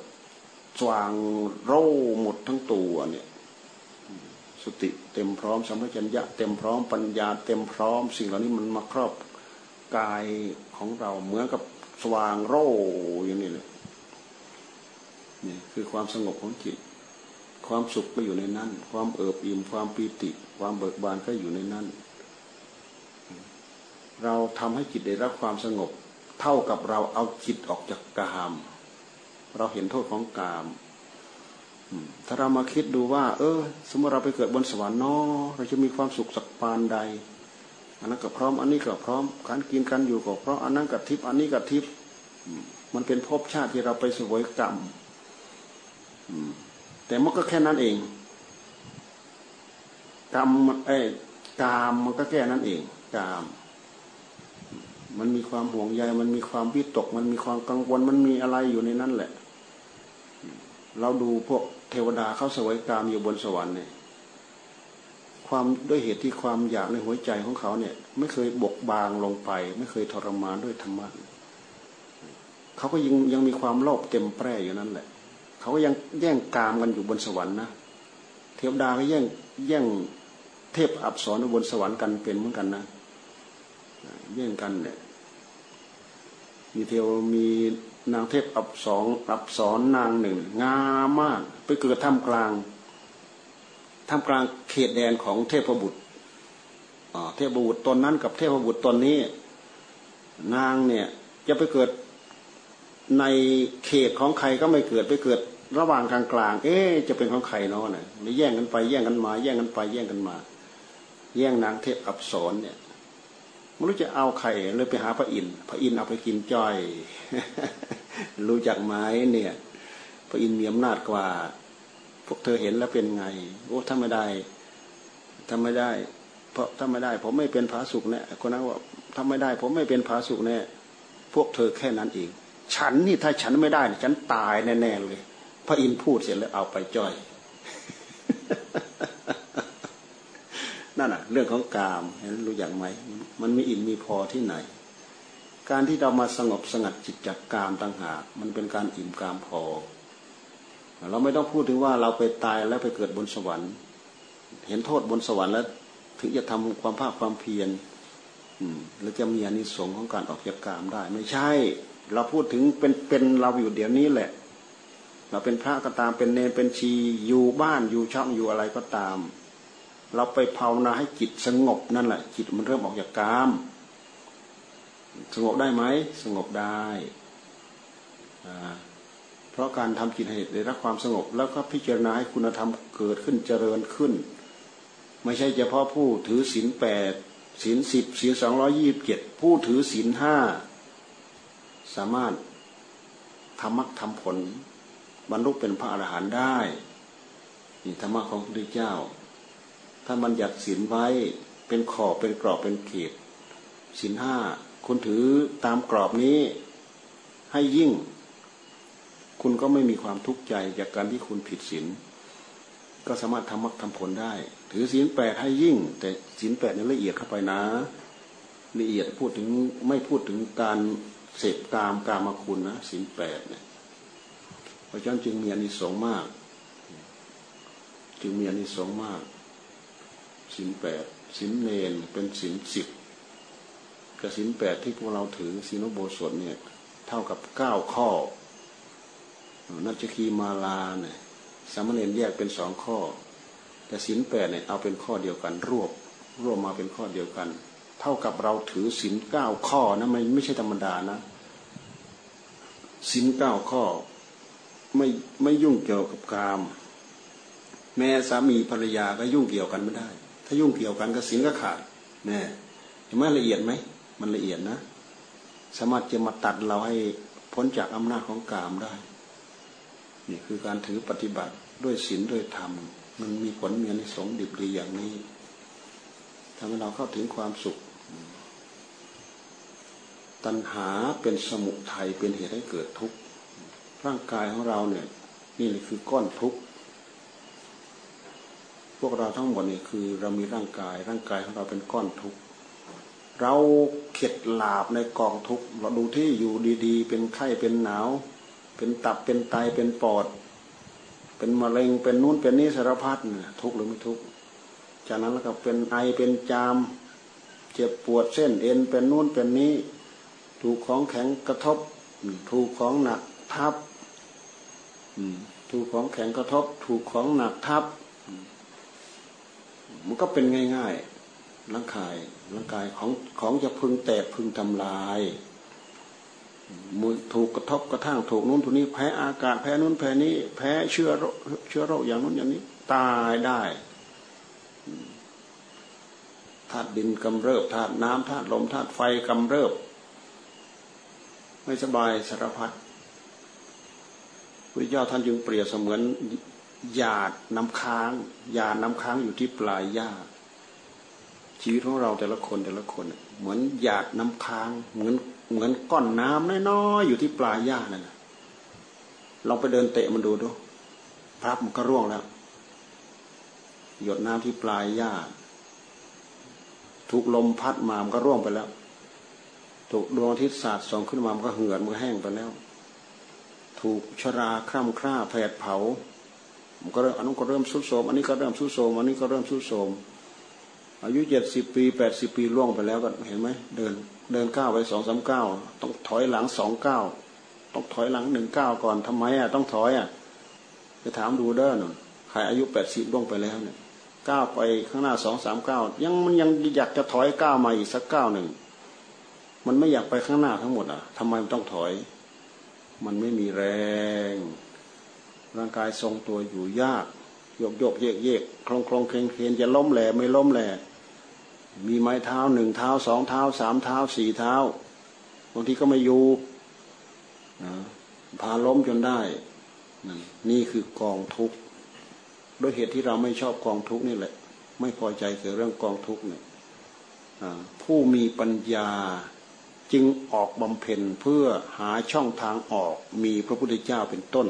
สว่างโร่หมดทั้งตัวเนี่ยสติเต็มพร้อมสัมผัสัญญะเต็มพร้อมปัญญาเต็มพร้อม สิ่งเหล่านี้มันมาครอบกายของเราเหมือนกับสว่างโร่อย่างนี้เลยนี่คือความสงบของจิต ความสุขก็อยู่ในนั้น ความเอิบอิ่มความปีติ ความเบิกบานก็อยู่ในนั้น เราทำให้จิตได้รับความสงบ เท่ากับเราเอาจิตออกจากกาม เราเห็นโทษของกามถ้าเรามาคิดดูว่า เออ สมมติเราไปเกิดบนสวรรค์นอเราจะมีความสุขสักปานใด อันนั้นก็พร้อม อันนี้ก็พร้อม การกินการอยู่ก็พราะอันนั้นกับทิพย์อันนี้กับทิพย์มันเป็นภพชาติที่เราไปสวยกรรม แต่มันก็แค่นั้นเองกรรมเอ้กามมันก็แค่นั้นเองกาม มันมีความห่วงใย มันมีความวิตก มันมีความกังวล มันมีอะไรอยู่ในนั้นแหละ เราดูพวกเทวดาเขาสวยกามอยู่บนสวรรค์เนี่ย ความด้วยเหตุที่ความอยากในหัวใจของเขาเนี่ย ไม่เคยบกบางลงไป ไม่เคยทรมานด้วยธรรมะเขาก็ยังยังมีความโลภเต็มแปร่อยู่นั่นแหละ เขาก็ยังแย่งกามกันอยู่บนสวรรค์นะเทวดาก็แย่งแย่งเทพอับสรบนสวรรค์กันเป็นเหมือนกันนะแย่งกันเนี่ยมีเทวมีนางเทพอับสองอับสอนนางหนึ่งงามมาก ไปเกิดท่ามกลางท่ามกลางเขตแดนของเทพบุตรเทพบุตรตนนั้นกับเทพบุตรตนนี้ นางเนี่ยจะไปเกิดในเขตของใครก็ไม่เกิดไปเกิด ระหว่างกลางกลางเอ๊จะเป็นของใครเนาะเนี่ยแย่งกันไปแย่งกันมา แย่งกันไปแย่งกันมา แย่งนางเทพอับสรเนี่ยไม่รู้จะเอาไข่เลยไปหาพระอินทร์พระอินทร์เอาไปกินจ้อย รู้จักไหมเนี่ย พระอินทร์มีอำนาจกว่า พวกเธอเห็นแล้วเป็นไงโอ้ถ้าไม่ได้ถ้าไม่ได้ เพราะถ้าไม่ได้ ผมไม่เป็นผาสุกเนี่ยคนนั้นว่าถ้าไม่ได้ ผมไม่เป็นผาสุกเนี่ยพวกเธอแค่นั้นเอง ฉันนี่ถ้าฉันไม่ได้ ฉันตายแน่ๆเลย พระอินทร์พูดเสร็จแล้วเอาไปจ้อย นั่นน่ะเรื่องของกามเห็นรู้อย่างไหม มันมีอิ่มมีพอที่ไหน การที่เรามาสงบสงัดจิตจากกามต่างหาก มันเป็นการอิ่มกามพอ เราไม่ต้องพูดถึงว่าเราไปตายแล้วไปเกิดบนสวรรค์ เห็นโทษบนสวรรค์แล้ว ถึงจะทำความภาคความเพียรแล้วจะมีอนิสงส์ของการออกจากกามได้ ไม่ใช่ เราพูดถึงเป็นเป็นเราอยู่เดี๋ยวนี้แหละ เราเป็นพระก็ตามเป็นเนรเป็นชีอยู่บ้านอยู่ช่องอยู่อะไรก็ตาม เราไปภาวนาให้จิตสงบนั่นแหละ จิตมันเริ่มออกจากกามสงบได้ไหมสงบได้เพราะการทำจิตให้ได้รับความสงบ แล้วก็พิจารณาให้คุณธรรมเกิดขึ้นเจริญขึ้น ไม่ใช่เฉพาะผู้ถือศีลแปดศีลสิบศีลสองร้อยี่บเจ็ดผู้ถือศีลห้าสามารถทำมรรคทำผล บรรลุเป็นพระอรหันต์ได้นี่ธรรมะของพระพุทธเจ้า ถ้ามันอยากศีลไว้เป็นขอบเป็นกรอบเป็นเขตศีลห้าคุณถือตามกรอบนี้ให้ยิ่ง คุณก็ไม่มีความทุกข์ใจจากการที่คุณผิดศีลก็สามารถทำมรรคทำผลได้ ถือศีลแปดให้ยิ่ง แต่ศีลแปดนี่ละเอียดเข้าไปนะละเอียดพูดถึงไม่พูดถึงการเสพกามกามคุณนะศีลแปดเนี่ย เพราะฉะนั้นจึงมีอานิสงส์มาก จึงมีอานิสงส์มากศีลแปดศีลเนนเป็นศีลสิบกับศีลแปดที่พวกเราถือศีลโบสถเนี่ยเท่ากับเก้าข้อนัจคีมาลาเนี่ยสามเณรแยกเป็นสองข้อ แต่ศีลแปดเนี่ยเอาเป็นข้อเดียวกันรวบรวบมาเป็นข้อเดียวกัน เท่ากับเราถือศีลเก้าข้อนะไม่ไม่ใช่ธรรมดานะศีลเก้าข้อ ไม่ไม่ยุ่งเกี่ยวกับกาม แม่สามีภรรยาก็ยุ่งเกี่ยวกันไม่ได้ ถ้ายุ่งเกี่ยวกันก็ศีลก็ขาดแน่เห็นไหมละเอียดไหมมันละเอียดนะ สามารถจะมาตัดเราให้พ้นจากอำนาจของกามได้นี่คือการถือปฏิบัติด้วยศีลด้วยธรรม มันมีผลมีอนิสงส์ดิบดีอย่างนี้ทำให้เราเข้าถึงความสุข ตัณหาเป็นสมุทัยเป็นเหตุให้เกิดทุกข์ ร่างกายของเราเนี่ย นี่คือก้อนทุกข์พวกเราทั้งหมดนี่คือ เรามีร่างกาย ร่างกายของเราเป็นก้อนทุกข์เราเข็ดหลาบในกองทุกข์เราดูที่อยู่ดีๆ เป็นไข้เป็นหนาว เป็นตับเป็นไตเป็นปอด เป็นมะเร็งเป็นนู้นเป็นนี้สารพัดทุกข์หรือไม่ทุกข์จากนั้นแล้วก็เป็นไอเป็นจาม เจ็บปวดเส้นเอ็นเป็นนู้นเป็นนี้ ถูกของแข็งกระทบ ถูกของหนักทับ ถูกของแข็งกระทบ ถูกของหนักทับ มันก็เป็นง่ายๆร่างกายร่างกายของของจะพึงแตกพึงทำลายมือถูกกระทบกระทั่งถูกนู้นถูกนี้แพ้อากาศแพ้นู้นแพ้นี้ แพ้เชื้อโรคเชื้อโรคอย่างนู้นอย่างนี้ ตายได้ธาตุดินกำเริบธาตุน้ำธาตุลมธาตุไฟกำเริบ ไม่สบายสารพัด พระเจ้าท่านจึงเปรียบเสมือนหยาดน้ำค้างหยาดน้ำค้างอยู่ที่ปลายหญ้าชีวิตของเราแต่ละคนแต่ละคน เหมือนหยาดน้ำค้างเหมือนเหมือนก้อนน้ำน้อยๆอยู่ที่ปลายหญ้านั่นแหลองไปเดินเตะมันดูดูพรับมันก็ร่วงแล้ว หยดน้ำที่ปลายหญ้าถูกลมพัดมามันก็ร่วงไปแล้ว ถูกดวงอาทิตย์สาดส่องขึ้นมามันก็เหือดมันก็แห้งไปแล้ว ถูกชราคร่ำคร่าแผดเผามันก็เริ่มอันนู้นก็เริ่มสุดโทมอันนี้ก็เริ่มสุดโทมอันนี้ก็เริ่มสุดโทมอายุเจ็ดสิบปีแปดสิบปีล่วงไปแล้วก็เห็นไหมเดินเดินก้าวไปสองสามก้าวต้องถอยหลังสองก้าวต้องถอยหลังหนึ่งก้าวก่อนทำไมอะต้องถอยอะไปถามดูเด้อหน่อยใครอายุแปดสิบล่วงไปแล้วเนี่ยก้าวไปข้างหน้าสองสามก้าวยังมันยังอยากจะถอยก้าวมาอีกสักก้าวหนึ่งมันไม่อยากไปข้างหน้าทั้งหมดอะทำไมมันต้องถอย มันไม่มีแรง ร่างกายทรงตัวอยู่ยาก โยกโยกเยกเยกคลองคลองเคงเคนจะล้มแหล่ไม่ล้มแหล่มีไม้เท้าหนึ่งเท้าสองเท้าสามเท้าสี่เท้าบางทีก็ไม่อยู่พาล้มจนได้ นี่คือกองทุกข์โดยเหตุที่เราไม่ชอบกองทุกข์นี่แหละ ไม่พอใจเกี่ยวเรื่องกองทุกข์เนี่ยผู้มีปัญญา จึงออกบำเพ็ญเพื่อหาช่องทางออกมีพระพุทธเจ้าเป็นต้น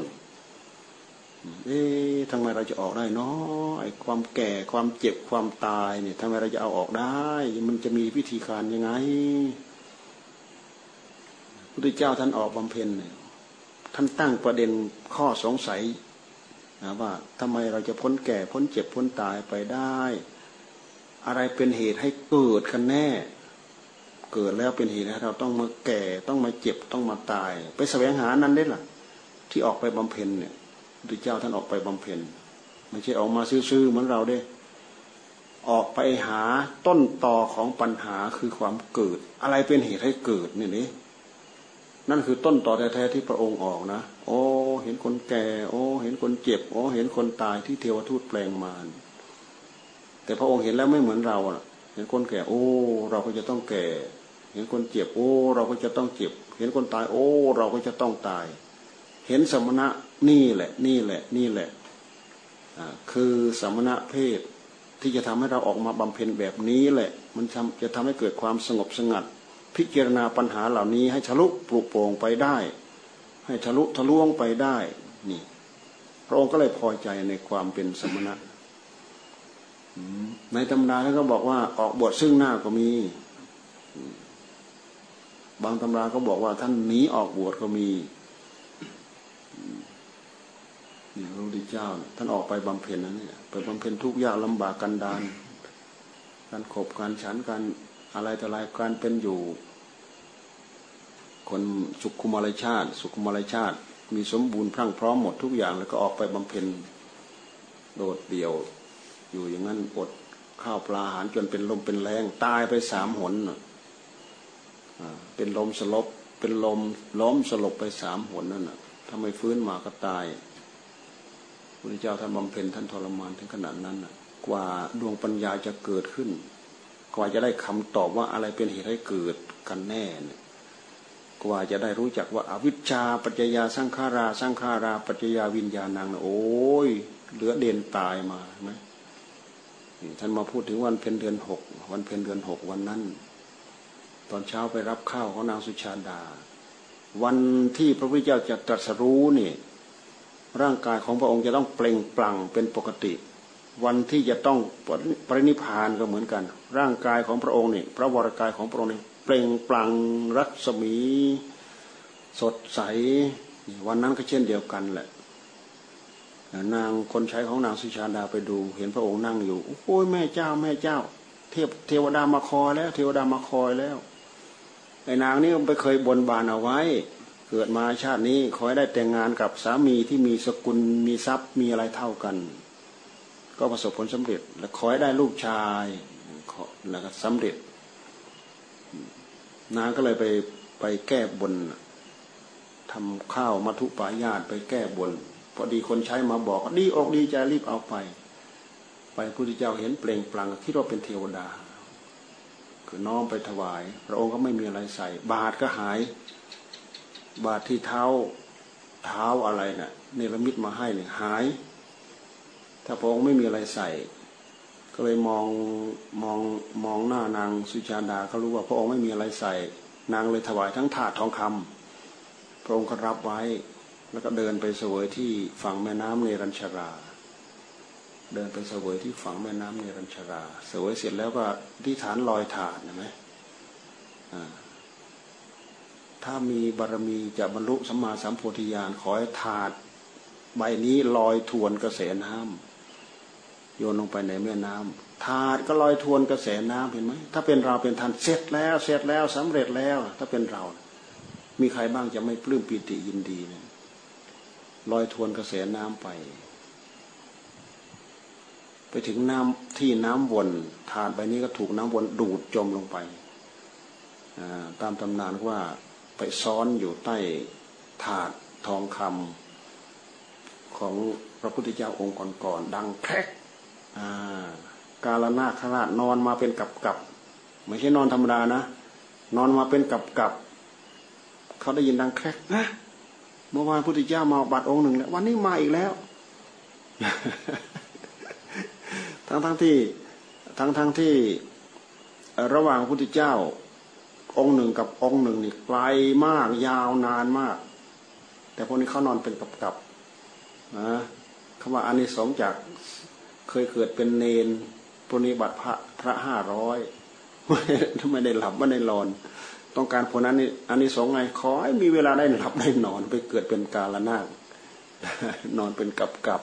เอ๊ะทำไมเราจะออกได้เนาะไอ้ความแก่ความเจ็บความตายเนี่ยทำไมเราจะเอาออกได้ มันจะมีวิธีการยังไงพุทธเจ้าท่านออกบำเพ็ญเนี่ยท่านตั้งประเด็นข้อสงสัยนะว่าทำไมเราจะพ้นแก่พ้นเจ็บพ้นตายไปได้ อะไรเป็นเหตุให้เกิดกันแน่ เกิดแล้วเป็นเหตุให้เราต้องมาแก่ต้องมาเจ็บต้องมาตาย ไปแสวงหานั้นได้หรอที่ออกไปบำเพ็ญเนี่ยพระเจ้าท่านออกไปบำเพ็ญไม่ใช่ออกมาซื่อๆเหมือนเราเด้ ออกไปหาต้นตอของปัญหาคือความเกิด อะไรเป็นเหตุให้เกิดนี่นี่นั่นคือต้นตอแท้ๆที่พระองค์ออกนะ โอ้ เห็นคนแก่ โอ้ เห็นคนเจ็บ โอ้ เห็นคนตายที่เทวทูตแปลงมาแต่พระองค์เห็นแล้วไม่เหมือนเราอะ เห็นคนแก่ โอ้ เราก็จะต้องแก่ ห็นคนเจ็บโอ้ เราก็จะต้องเจ็บ เห็นคนตายโอ้ เราก็จะต้องตาย เห็นสมณะนี่แหละ นี่แหละ นี่แหละคือสมณะเพศที่จะทำให้เราออกมาบำเพ็ญแบบนี้แหละ มันจะทำให้เกิดความสงบสงัด พิจารณาปัญหาเหล่านี้ให้ทะลุปลุกโปร่งไปได้ ให้ทะลุทะลวงไปได้นี่พระองค์ก็เลยพอใจในความเป็นสมณะในตำราท่านก็บอกว่าออกบวชซึ่งหน้าก็มี บางตำราก็บอกว่าท่านหนีออกบวชก็มีนี่พระพุทธเจ้า ท่านออกไปบำเพ็ญนั้นเนี่ยไปบำเพ็ญทุกอย่างลำบากกันดานการขบการฉันการอะไรต่ออะไรการเป็นอยู่ คนสุขุมารชาติ สุขุมารชาติ มีสมบูรณ์พรั่งพร้อมหมดทุกอย่าง แล้วก็ออกไปบำเพ็ญโดดเดี่ยว อยู่อย่างนั้นอดข้าวปลาอาหารจนเป็นลมเป็นแรงตายไปสามหน เป็นลมสลบ เป็นลมล้มสลบไปสามหนนั่นน่ะถ้าไม่ฟื้นมาก็ตายพระเจ้าท่านบำเพ็ญท่านทรมานถึงขนาดนั้นน่ะ กว่าดวงปัญญาจะเกิดขึ้น กว่าจะได้คำตอบว่าอะไรเป็นเหตุให้เกิดกันแน่เนี่ยกว่าจะได้รู้จักว่าอาวิชชาปัจจยาสังขาราสังขารา ปัจจยาวิญญาณังโอ้ยเหลือเด่นตายมาไหมท่านมาพูดถึงวันเพ็ญเดือนหกวันเพ็ญเดือนหกวันนั้น ตอนเช้าไปรับข้าวของนางสุชาดา วันที่พระพุทธเจ้าจะตรัสรู้นี่ร่างกายของพระองค์จะต้องเปล่งปลั่งเป็นปกติ วันที่จะต้องปรินิพานก็เหมือนกัน ร่างกายของพระองค์นี่พระวรกายของพระองค์นี่เปล่งปลั่งรัศมี สดใสวันนั้นก็เช่นเดียวกันแหละนางคนใช้ของนางสุชาดาไปดู เห็นพระองค์นั่งอยู่โอ้ยแม่เจ้าแม่เจ้า เทพเทวดามาคอยแล้ว เทวดามาคอยแล้ว ไอ้นางนี่ไปเคยบนบานเอาไว้ เกิดมาชาตินี้ขอให้ได้แต่งงานกับสามีที่มีสกุลมีทรัพย์มีอะไรเท่ากัน ก็ประสบผลสำเร็จ และขอให้ได้ลูกชายแล้วก็สำเร็จ นางก็เลยไปไปแก้บนทำข้าวมัทุปายาตไปแก้บนพอดีคนใช้มาบอกดีอกดีใจรีบเอาไป ไปพุทธเจ้าเห็นเปล่งปลั่งคิดว่าเป็นเทวดา คือน้อมไปถวาย พระองค์ก็ไม่มีอะไรใส่ บาทก็หาย บาทที่เท้าเท้าอะไรเนะ่ยเนรมิตมาให้เนี่ยหาย ถ้าพระองค์ไม่มีอะไรใส่ ก็เลยมองมองมองหน้านางสุชาดาเขารู้ว่าพระองค์ไม่มีอะไรใส่ นางเลยถวายทั้งถาดทองคำพระองค์ก็รับไว้แล้วก็เดินไปเสวยที่ฝั่งแม่น้ำเนรัญชรา เดินไปเสวยที่ฝั่งแม่น้ำเนรัญชรา เสวยเสร็จแล้วก็ที่ฐานลอยถาดเห็นไหมถ้ามีบารมีจะบรรลุสัมมาสัมโพธิญาณขอให้ถาดใบนี้ลอยทวนกระแสน้ำโยนลงไปในแม่น้ำถาดก็ลอยทวนกระแสน้ำเห็นไหมถ้าเป็นเราเป็นท่านเสร็จแล้ว เสร็จแล้วสำเร็จแล้ว ถ้าเป็นเรา มีใครบ้างจะไม่ปลื้มปีติยินดีเนี่ยลอยทวนกระแสน้ำไป ถึงน้ำที่น้ำวนถาดใบนี้ก็ถูกน้ำวนดูดจมลงไปตามตำนานว่าไปซ้อนอยู่ใต้ถาดทองคำของพระพุทธเจ้าองค์ก่อนๆดังแครกกาลนาคราชนอนมาเป็นกับกับไม่ใช่นอนธรรมดานะ นอนมาเป็นกับกับเขาได้ยินดังแครกนะเมื่อวานพุทธเจ้ามาบัตรองค์หนึ่งแล้ววันนี้มาอีกแล้ว ทั้งทั้งที่ทั้งทั้งที่ระหว่างพุทธเจ้า องค์หนึ่งกับองค์หนึ่งนี่ไกลมากยาวนานมาก แต่พวกนี้เขานอนเป็นกับกับนะคำว่าอานิสงส์จากเคยเกิดเป็นเนนปรนิบัติพระพระห้าร้อยไม่ได้หลับไม่ได้นอน ต้องการผลนั้นนี่อันนี้สองไงขอให้มีเวลาได้หลับได้นอนไปเกิดเป็นกาลนาคนอนเป็นกับกับ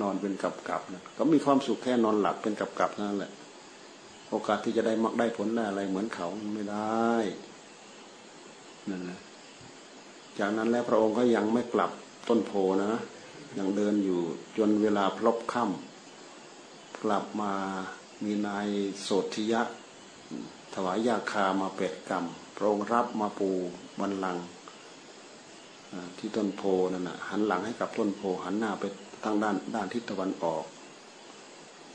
นอนเป็นกับกับนะก็มีความสุขแค่นอนหลับเป็นกับกับนั่นแหละ โอกาสที่จะได้มักได้ผลได้อะไรเหมือนเขาไม่ได้นั่นนะจากนั้นแล้วพระองค์ก็ยังไม่กลับต้นโพนะยังเดินอยู่จนเวลาพลบค่ำกลับมามีนายโสธิยะ ถวายยาคามาเป็ดกรรมพระองค์รับมาปูบันลังที่ต้นโพนั่นนะหันหลังให้กับต้นโพหันหน้าไป ทางด้านด้านทิศตะวันออก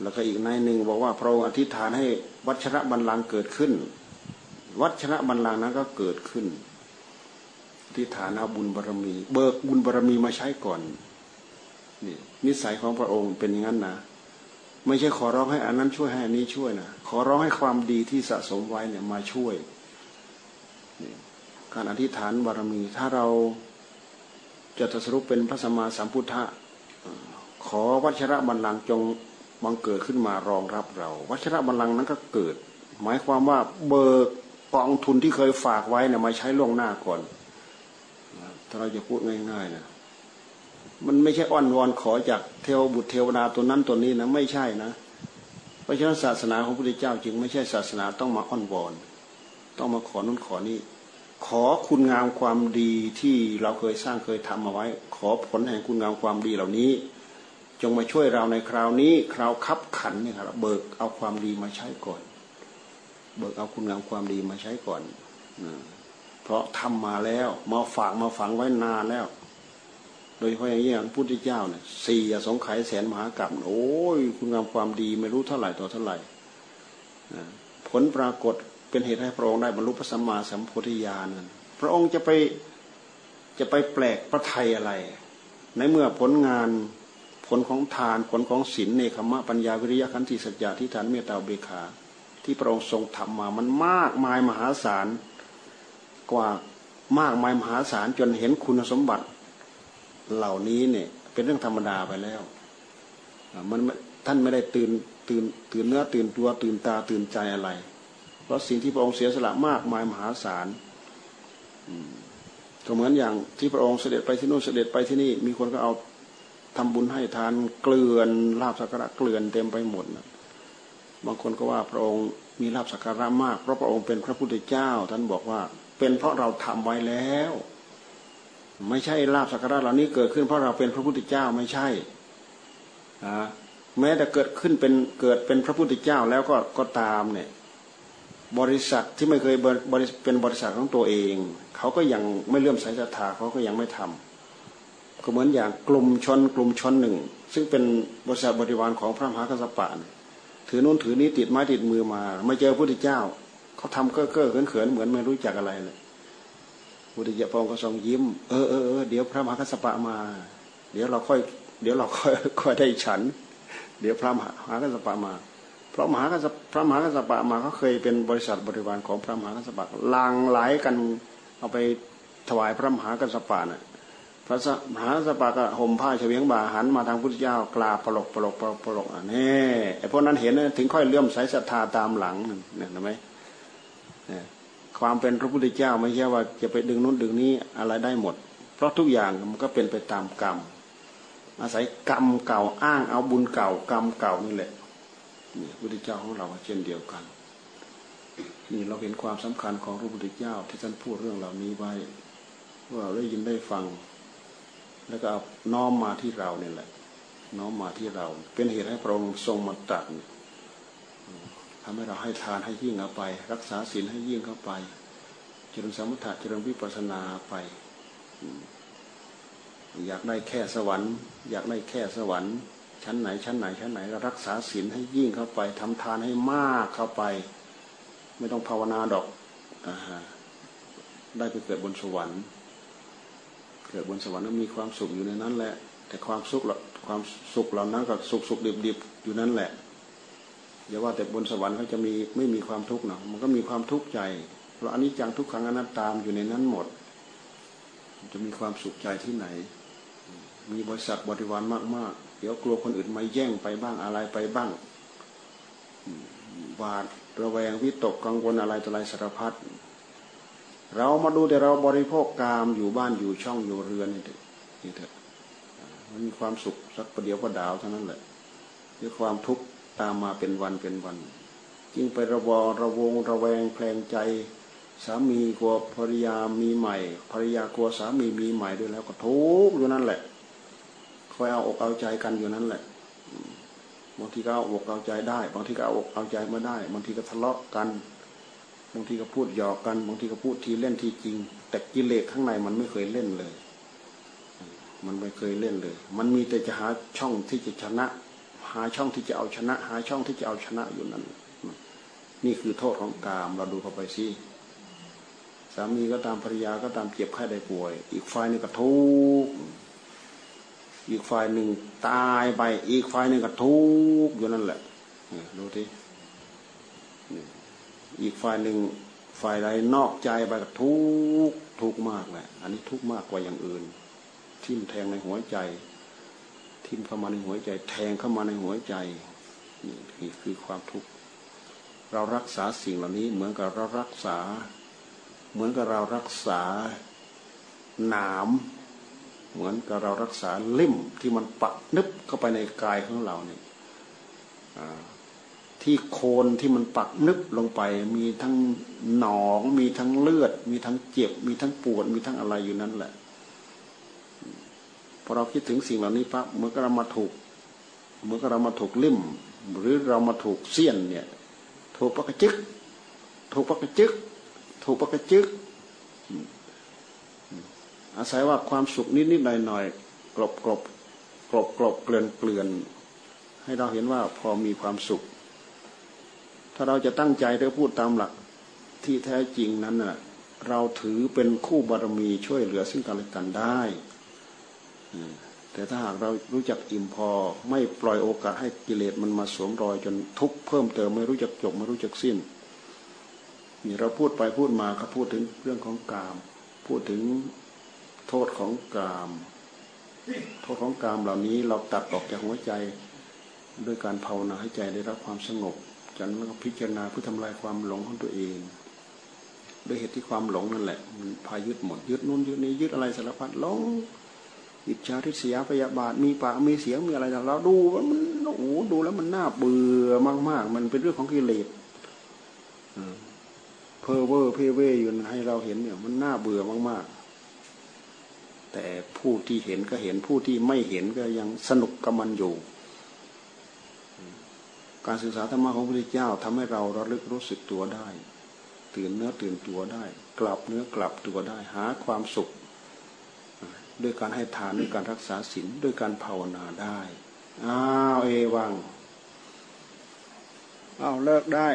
แล้วก็อีกนายหนึ่งบอกว่าพระองค์อธิษฐานให้วัชระบันลังเกิดขึ้น วัชระบันลังนั้นก็เกิดขึ้นที่ฐานเอาบุญบารรมี เบิกบุญบารรมีมาใช้ก่อนนี่นิสัยของพระองค์เป็นอย่างนั้นนะไม่ใช่ขอร้องให้อันนั้นช่วยให้อันนี้ช่วยนะขอร้องให้ความดีที่สะสมไว้เนี่ยมาช่วยการอธิษฐานบารมีถ้าเราจะตรัสรุปเป็นพระสัมมาสัมพุทธะ ขอวัชระบัลลังก์จงบังเกิดขึ้นมารองรับเรา วัชระบัลลังก์นั้นก็เกิด หมายความว่าเบิกกองทุนที่เคยฝากไว้เนี่ยมาใช้ล่วงหน้าก่อนถ้าเราจะพูดง่ายๆนะมันไม่ใช่อ้อนวอนขอจากเทวบุตรเทวดาตัวนั้นตัวนี้นะไม่ใช่นะ เพราะฉะนั้นศาสนาของพระพุทธเจ้าจึงไม่ใช่ศาสนาต้องมาอ้อนวอน ต้องมาขอนู้นขอนี้ขอคุณงามความดีที่เราเคยสร้างเคยทำมาไว้ ขอผลแห่งคุณงามความดีเหล่านี้ จงมาช่วยเราในคราวนี้ คราวคับขันเนี่ยครับเบิกเอาความดีมาใช้ก่อน เบิกเอาคุณงามความดีมาใช้ก่อนเพราะทำมาแล้วมาฝากมาฝังไว้นานแล้ว โดยเฉพาะอย่างยิ่งพุทธเจ้าเนี่ยสี่สงไขยแสนมหากรัปโอ้ยคุณงามความดีไม่รู้เท่าไหร่ต่อเท่าไหร่ผลปรากฏเป็นเหตุให้พระองค์ได้บรรลุพระสัมมาสัมพุทธญาณนั้นพระองค์จะไปจะไปแปลกพระไทยอะไร ในเมื่อผลงาน ผลของทานผลของศีลในคำมะปัญญาวิริยะขันติสัจจะที่ฐานเมตตาเบคาที่พระองค์ทรงทำมามันมากมายมหาศาลกว่ามากมายมหาศาลจนเห็นคุณสมบัติเหล่านี้เนี่ยเป็นเรื่องธรรมดาไปแล้วมันท่านไม่ได้ตื่นตื่นตื่นเนื้อตื่นตัวตื่นตาตื่นใจอะไร เพราะสิ่งที่พระองค์เสียสละมากมายมหาศาลก็เหมือนอย่างที่พระองค์เสด็จไปที่นู่นเสด็จไปที่นี่มีคนก็เอา ทำบุญให้ทานเกลือนลาบสักการะเกลือนเต็มไปหมดนะบางคนก็ว่าพระองค์มีลาบสักการะมากเพราะพระองค์เป็นพระพุทธเจ้า ท่านบอกว่าเป็นเพราะเราทำไว้แล้ว ไม่ใช่ลาบสักการะเหล่านี้เกิดขึ้นเพราะเราเป็นพระพุทธเจ้าไม่ใช่นะแม้แต่เกิดขึ้นเป็นเกิดเป็นพระพุทธเจ้าแล้วก็ก็ตามเนี่ยบริษัทที่ไม่เคยบริเป็นบริษัทของตัวเอง เขาก็ยังไม่เลื่อมใสศรัทธาเขาก็ยังไม่ทำ ก็เหมือนอย่างกลุ่มชนกลุ่มชนหนึ่ง ซึ่งเป็นบริษัทบริวารของพระมหากษัตริย์ถือนู้นถือนี้ติดไม้ติดมือมาไม่เจอพระพุทธเจ้า เขาทำเก้อเก้อเขินเขินเหมือนไม่รู้จักอะไรเลยพุทธิยะพองก็ทรงยิ้มเออเออเออเดี๋ยวพระมหากัสปะมา เดี๋ยวเราค่อย เดี๋ยวเราค่อยค่อยได้ฉัน เดี๋ยวพระมหากัสปะมา เพราะมหากัสพระมหากัสปะมาเขาเคยเป็นบริษัทบริวารของพระมหากัสปะลางไหลกันเอาไปถวายพระมหากัสปะน่ะ พระมหาสปะก็ห่มผ้าเฉียงบ่าหันมาทางพุทธเจ้ากราบปลกปลกปลกปลกอะนี่ไอ้พวกนั้นเห็นถึงค่อยเลื่อมใสศรัทธาตามหลังเนี่ยเห็นไหมความเป็นพระพุทธเจ้าไม่ใช่ว่าจะไปดึงนู้นดึงนี้อะไรได้หมด เพราะทุกอย่างมันก็เป็นไปตามกรรม อาศัยกรรมเก่าอ้างเอาบุญเก่ากรรมเก่านี่แหละนี่พระพุทธเจ้าของเราเช่นเดียวกันนี่เราเห็นความสำคัญของพระพุทธเจ้าที่ท่านพูดเรื่องเหล่านี้ไว้ว่าได้ยินได้ฟัง แล้วก็เอาน้อมมาที่เราเนี่ยแหละ น้อมมาที่เรา เป็นเหตุให้พระองค์ทรงมาตรัสทำให้เราให้ทานให้ยิ่งเข้าไป รักษาศีลให้ยิ่งเข้าไป เจริญสมุทะเจริญวิปัสสนาไปอยากได้แค่สวรรค์ อยากได้แค่สวรรค์ ชั้นไหนชั้นไหนชั้นไหนก็รักษาศีลให้ยิ่งเข้าไปทำทานให้มากเข้าไป ไม่ต้องภาวนาดอกอได้ไปเกิดบนสวรรค์ กิดบนสวรรค์มีความสุขอยู่ในนั้นแหละ แต่ความสุขความสุขเหล่านั้นก็สุขสุขดิบดิบอยู่นั่นแหละอย่าว่าแต่บนสวรรค์เขาจะมีไม่มีความทุกข์หรอกมันก็มีความทุกข์ใจ เพราะอันนี้จังทุกขังอนัตตามอยู่ในนั้นหมด จะมีความสุขใจที่ไหน มีบริษัทบริวารมากๆ เดี๋ยวกลัวคนอื่นมาแย่งไปบ้างอะไรไปบ้างบาดระแวงวิตกกังวลอะไรต่ออะไรสารพัด เรามาดูแต่เราบริโภคกามอยู่บ้านอยู่ช่องอยู่เรือนนี่เถอะนี่เถอะมันมีความสุขสักประเดี๋ยวประดาวเท่านั้นแหละด้วยความทุกข์ตามมาเป็นวันเป็นวันจึงไประวอระวงระแวงแคลงใจ สามีกลัวภรรยามีใหม่ภรรยากลัวสามีมีใหม่ด้วยแล้วก็ทุกข์อยู่นั่นแหละคอยเอาอกเอาใจกันอยู่นั่นแหละบางทีก็เอาอกเอาใจได้ บางทีก็เอาอกเอาใจไม่ได้ บางทีก็ทะเลาะกัน บางทีก็พูดหยอกกัน บางทีก็พูดทีเล่นทีจริง แต่กิเลสข้างในมันไม่เคยเล่นเลย มันไม่เคยเล่นเลย มันมีแต่จะหาช่องที่จะชนะ หาช่องที่จะเอาชนะ หาช่องที่จะเอาชนะอยู่นั่นนี่คือโทษของกามเราดูเข้าไปสิสามีก็ตามภรรยาก็ตามเจ็บไข้ได้ป่วย อีกฝ่ายหนึ่งก็ทุกข์อีกฝ่ายหนึ่งตายไป อีกฝ่ายหนึ่งก็ทุกข์อยู่นั่นแหละดูที่ อีกฝ่ายหนึ่งฝ่ายใดนอกใจไปก็ทุกทุกมากแหละ อันนี้ทุกมากกว่าอย่างอื่น ทิ่มแทงในหัวใจ ทิ่มเข้ามาในหัวใจ แทงเข้ามาในหัวใจนี่คือความทุกข์เรารักษาสิ่งเหล่านี้เหมือนกับเรารักษา เหมือนกับเรารักษาหนาม เหมือนกับเรารักษาลิ่มที่มันปักนึบเข้าไปในกายของเราเนี่ย ที่โคนที่มันปักนึบลงไป มีทั้งหนอง มีทั้งเลือด มีทั้งเจ็บ มีทั้งปวด มีทั้งอะไรอยู่นั่นแหละพอเราคิดถึงสิ่งเหล่านี้ปั๊บเมื่อเรามาถูกเมื่อเรามาถูกลิ่ม หรือเรามาถูกเสี้ยนเนี่ยถูกปากกจึก ถูกปากกจึก ถูกปากกจึก อาศัยว่าความสุขนิดนิดหน่อยหน่อยกรบกรบกรบกรบเกลื่อนเกลื่อนให้เราเห็นว่าพอมีความสุข ถ้าเราจะตั้งใจได้พูดตามหลักที่แท้จริงนั้นน่ะเราถือเป็นคู่บารมีช่วยเหลือซึ่งกันและกันได้ แต่ถ้าหากเรารู้จักอิ่มพอไม่ปล่อยโอกาสให้กิเลสมันมาสวมรอยจนทุกข์เพิ่มเติมไม่รู้จักจบไม่รู้จักสิ้นนี่เราพูดไปพูดมาเขาพูดถึงเรื่องของกาม พูดถึงโทษของกาม โทษของกามเหล่านี้เราตัดออกจากหัวใจด้วยการภาวนาให้ใจได้รับความสงบ จากนั้นก็พิจารณาเพื่อทำลายความหลงของตัวเองด้วยเหตุที่ความหลงนั่นแหละมันพายึดหมดยึดนู่นยึดนี้ยึดอะไรสารพัดหลงอิจฉาทิษยาพยาบาทมีปากมีเสียงมีอะไรเราดูมันโอ้ดูแล้วมันน่าเบื่อมาก ๆ มันเป็นเรื่องของกิเลสเพอเวอร์เพเวอยู่ให้เราเห็นเนี่ย มันน่าเบื่อมาก ๆ แต่ผู้ที่เห็นก็เห็นผู้ที่ไม่เห็นก็ยังสนุกกับมันอยู่ การศึกษาธรรมะของพระพุทธเจ้าทำให้เราระลึกรู้สึกตัวได้ ตื่นเนื้อตื่นตัวได้ กลับเนื้อกลับตัวได้หาความสุข ด้วยการให้ทานด้วยการรักษาศีลด้วยการภาวนาได้อ้าวเอวังอ้าวเลิกได้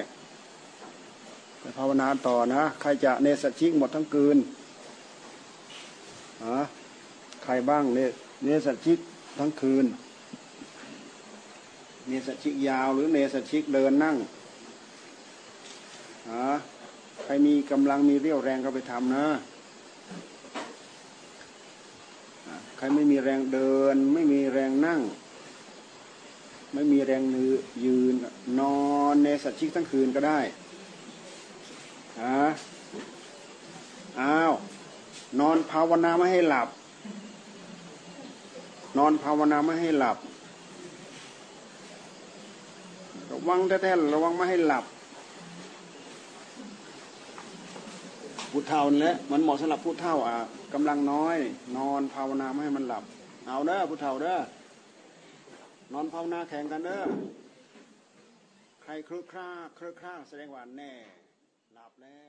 ไปภาวนาต่อนะ ใครจะเนสชิกหมดทั้งคืนฮะใครบ้างเนเนสชิกทั้งคืน เนสชิกยาวหรือเนสชิกเดินนั่งฮะใครมีกำลังมีเรี่ยวแรงก็ไปทำนะ ใครไม่มีแรงเดิน ไม่มีแรงนั่ง ไม่มีแรงนือยืนนอนในสัตชิกทั้งคืนก็ได้ฮะอ้าวนอนภาวนาไม่ให้หลับ นอนภาวนาไม่ให้หลับ ระ วังแท้ๆระวังไม่ให้หลับผู้เท่านี่และมันเหมาะสำหรับผู้เท่าอะกำลังน้อย นอนภาวนาไม่ให้มันหลับ เอาเด้อผู้เท่าเด้อนอนภาวนาแข่งกันเด้อใครครึกคร่าครึกคร่าแสดงว่าแน่ หลับแล้ว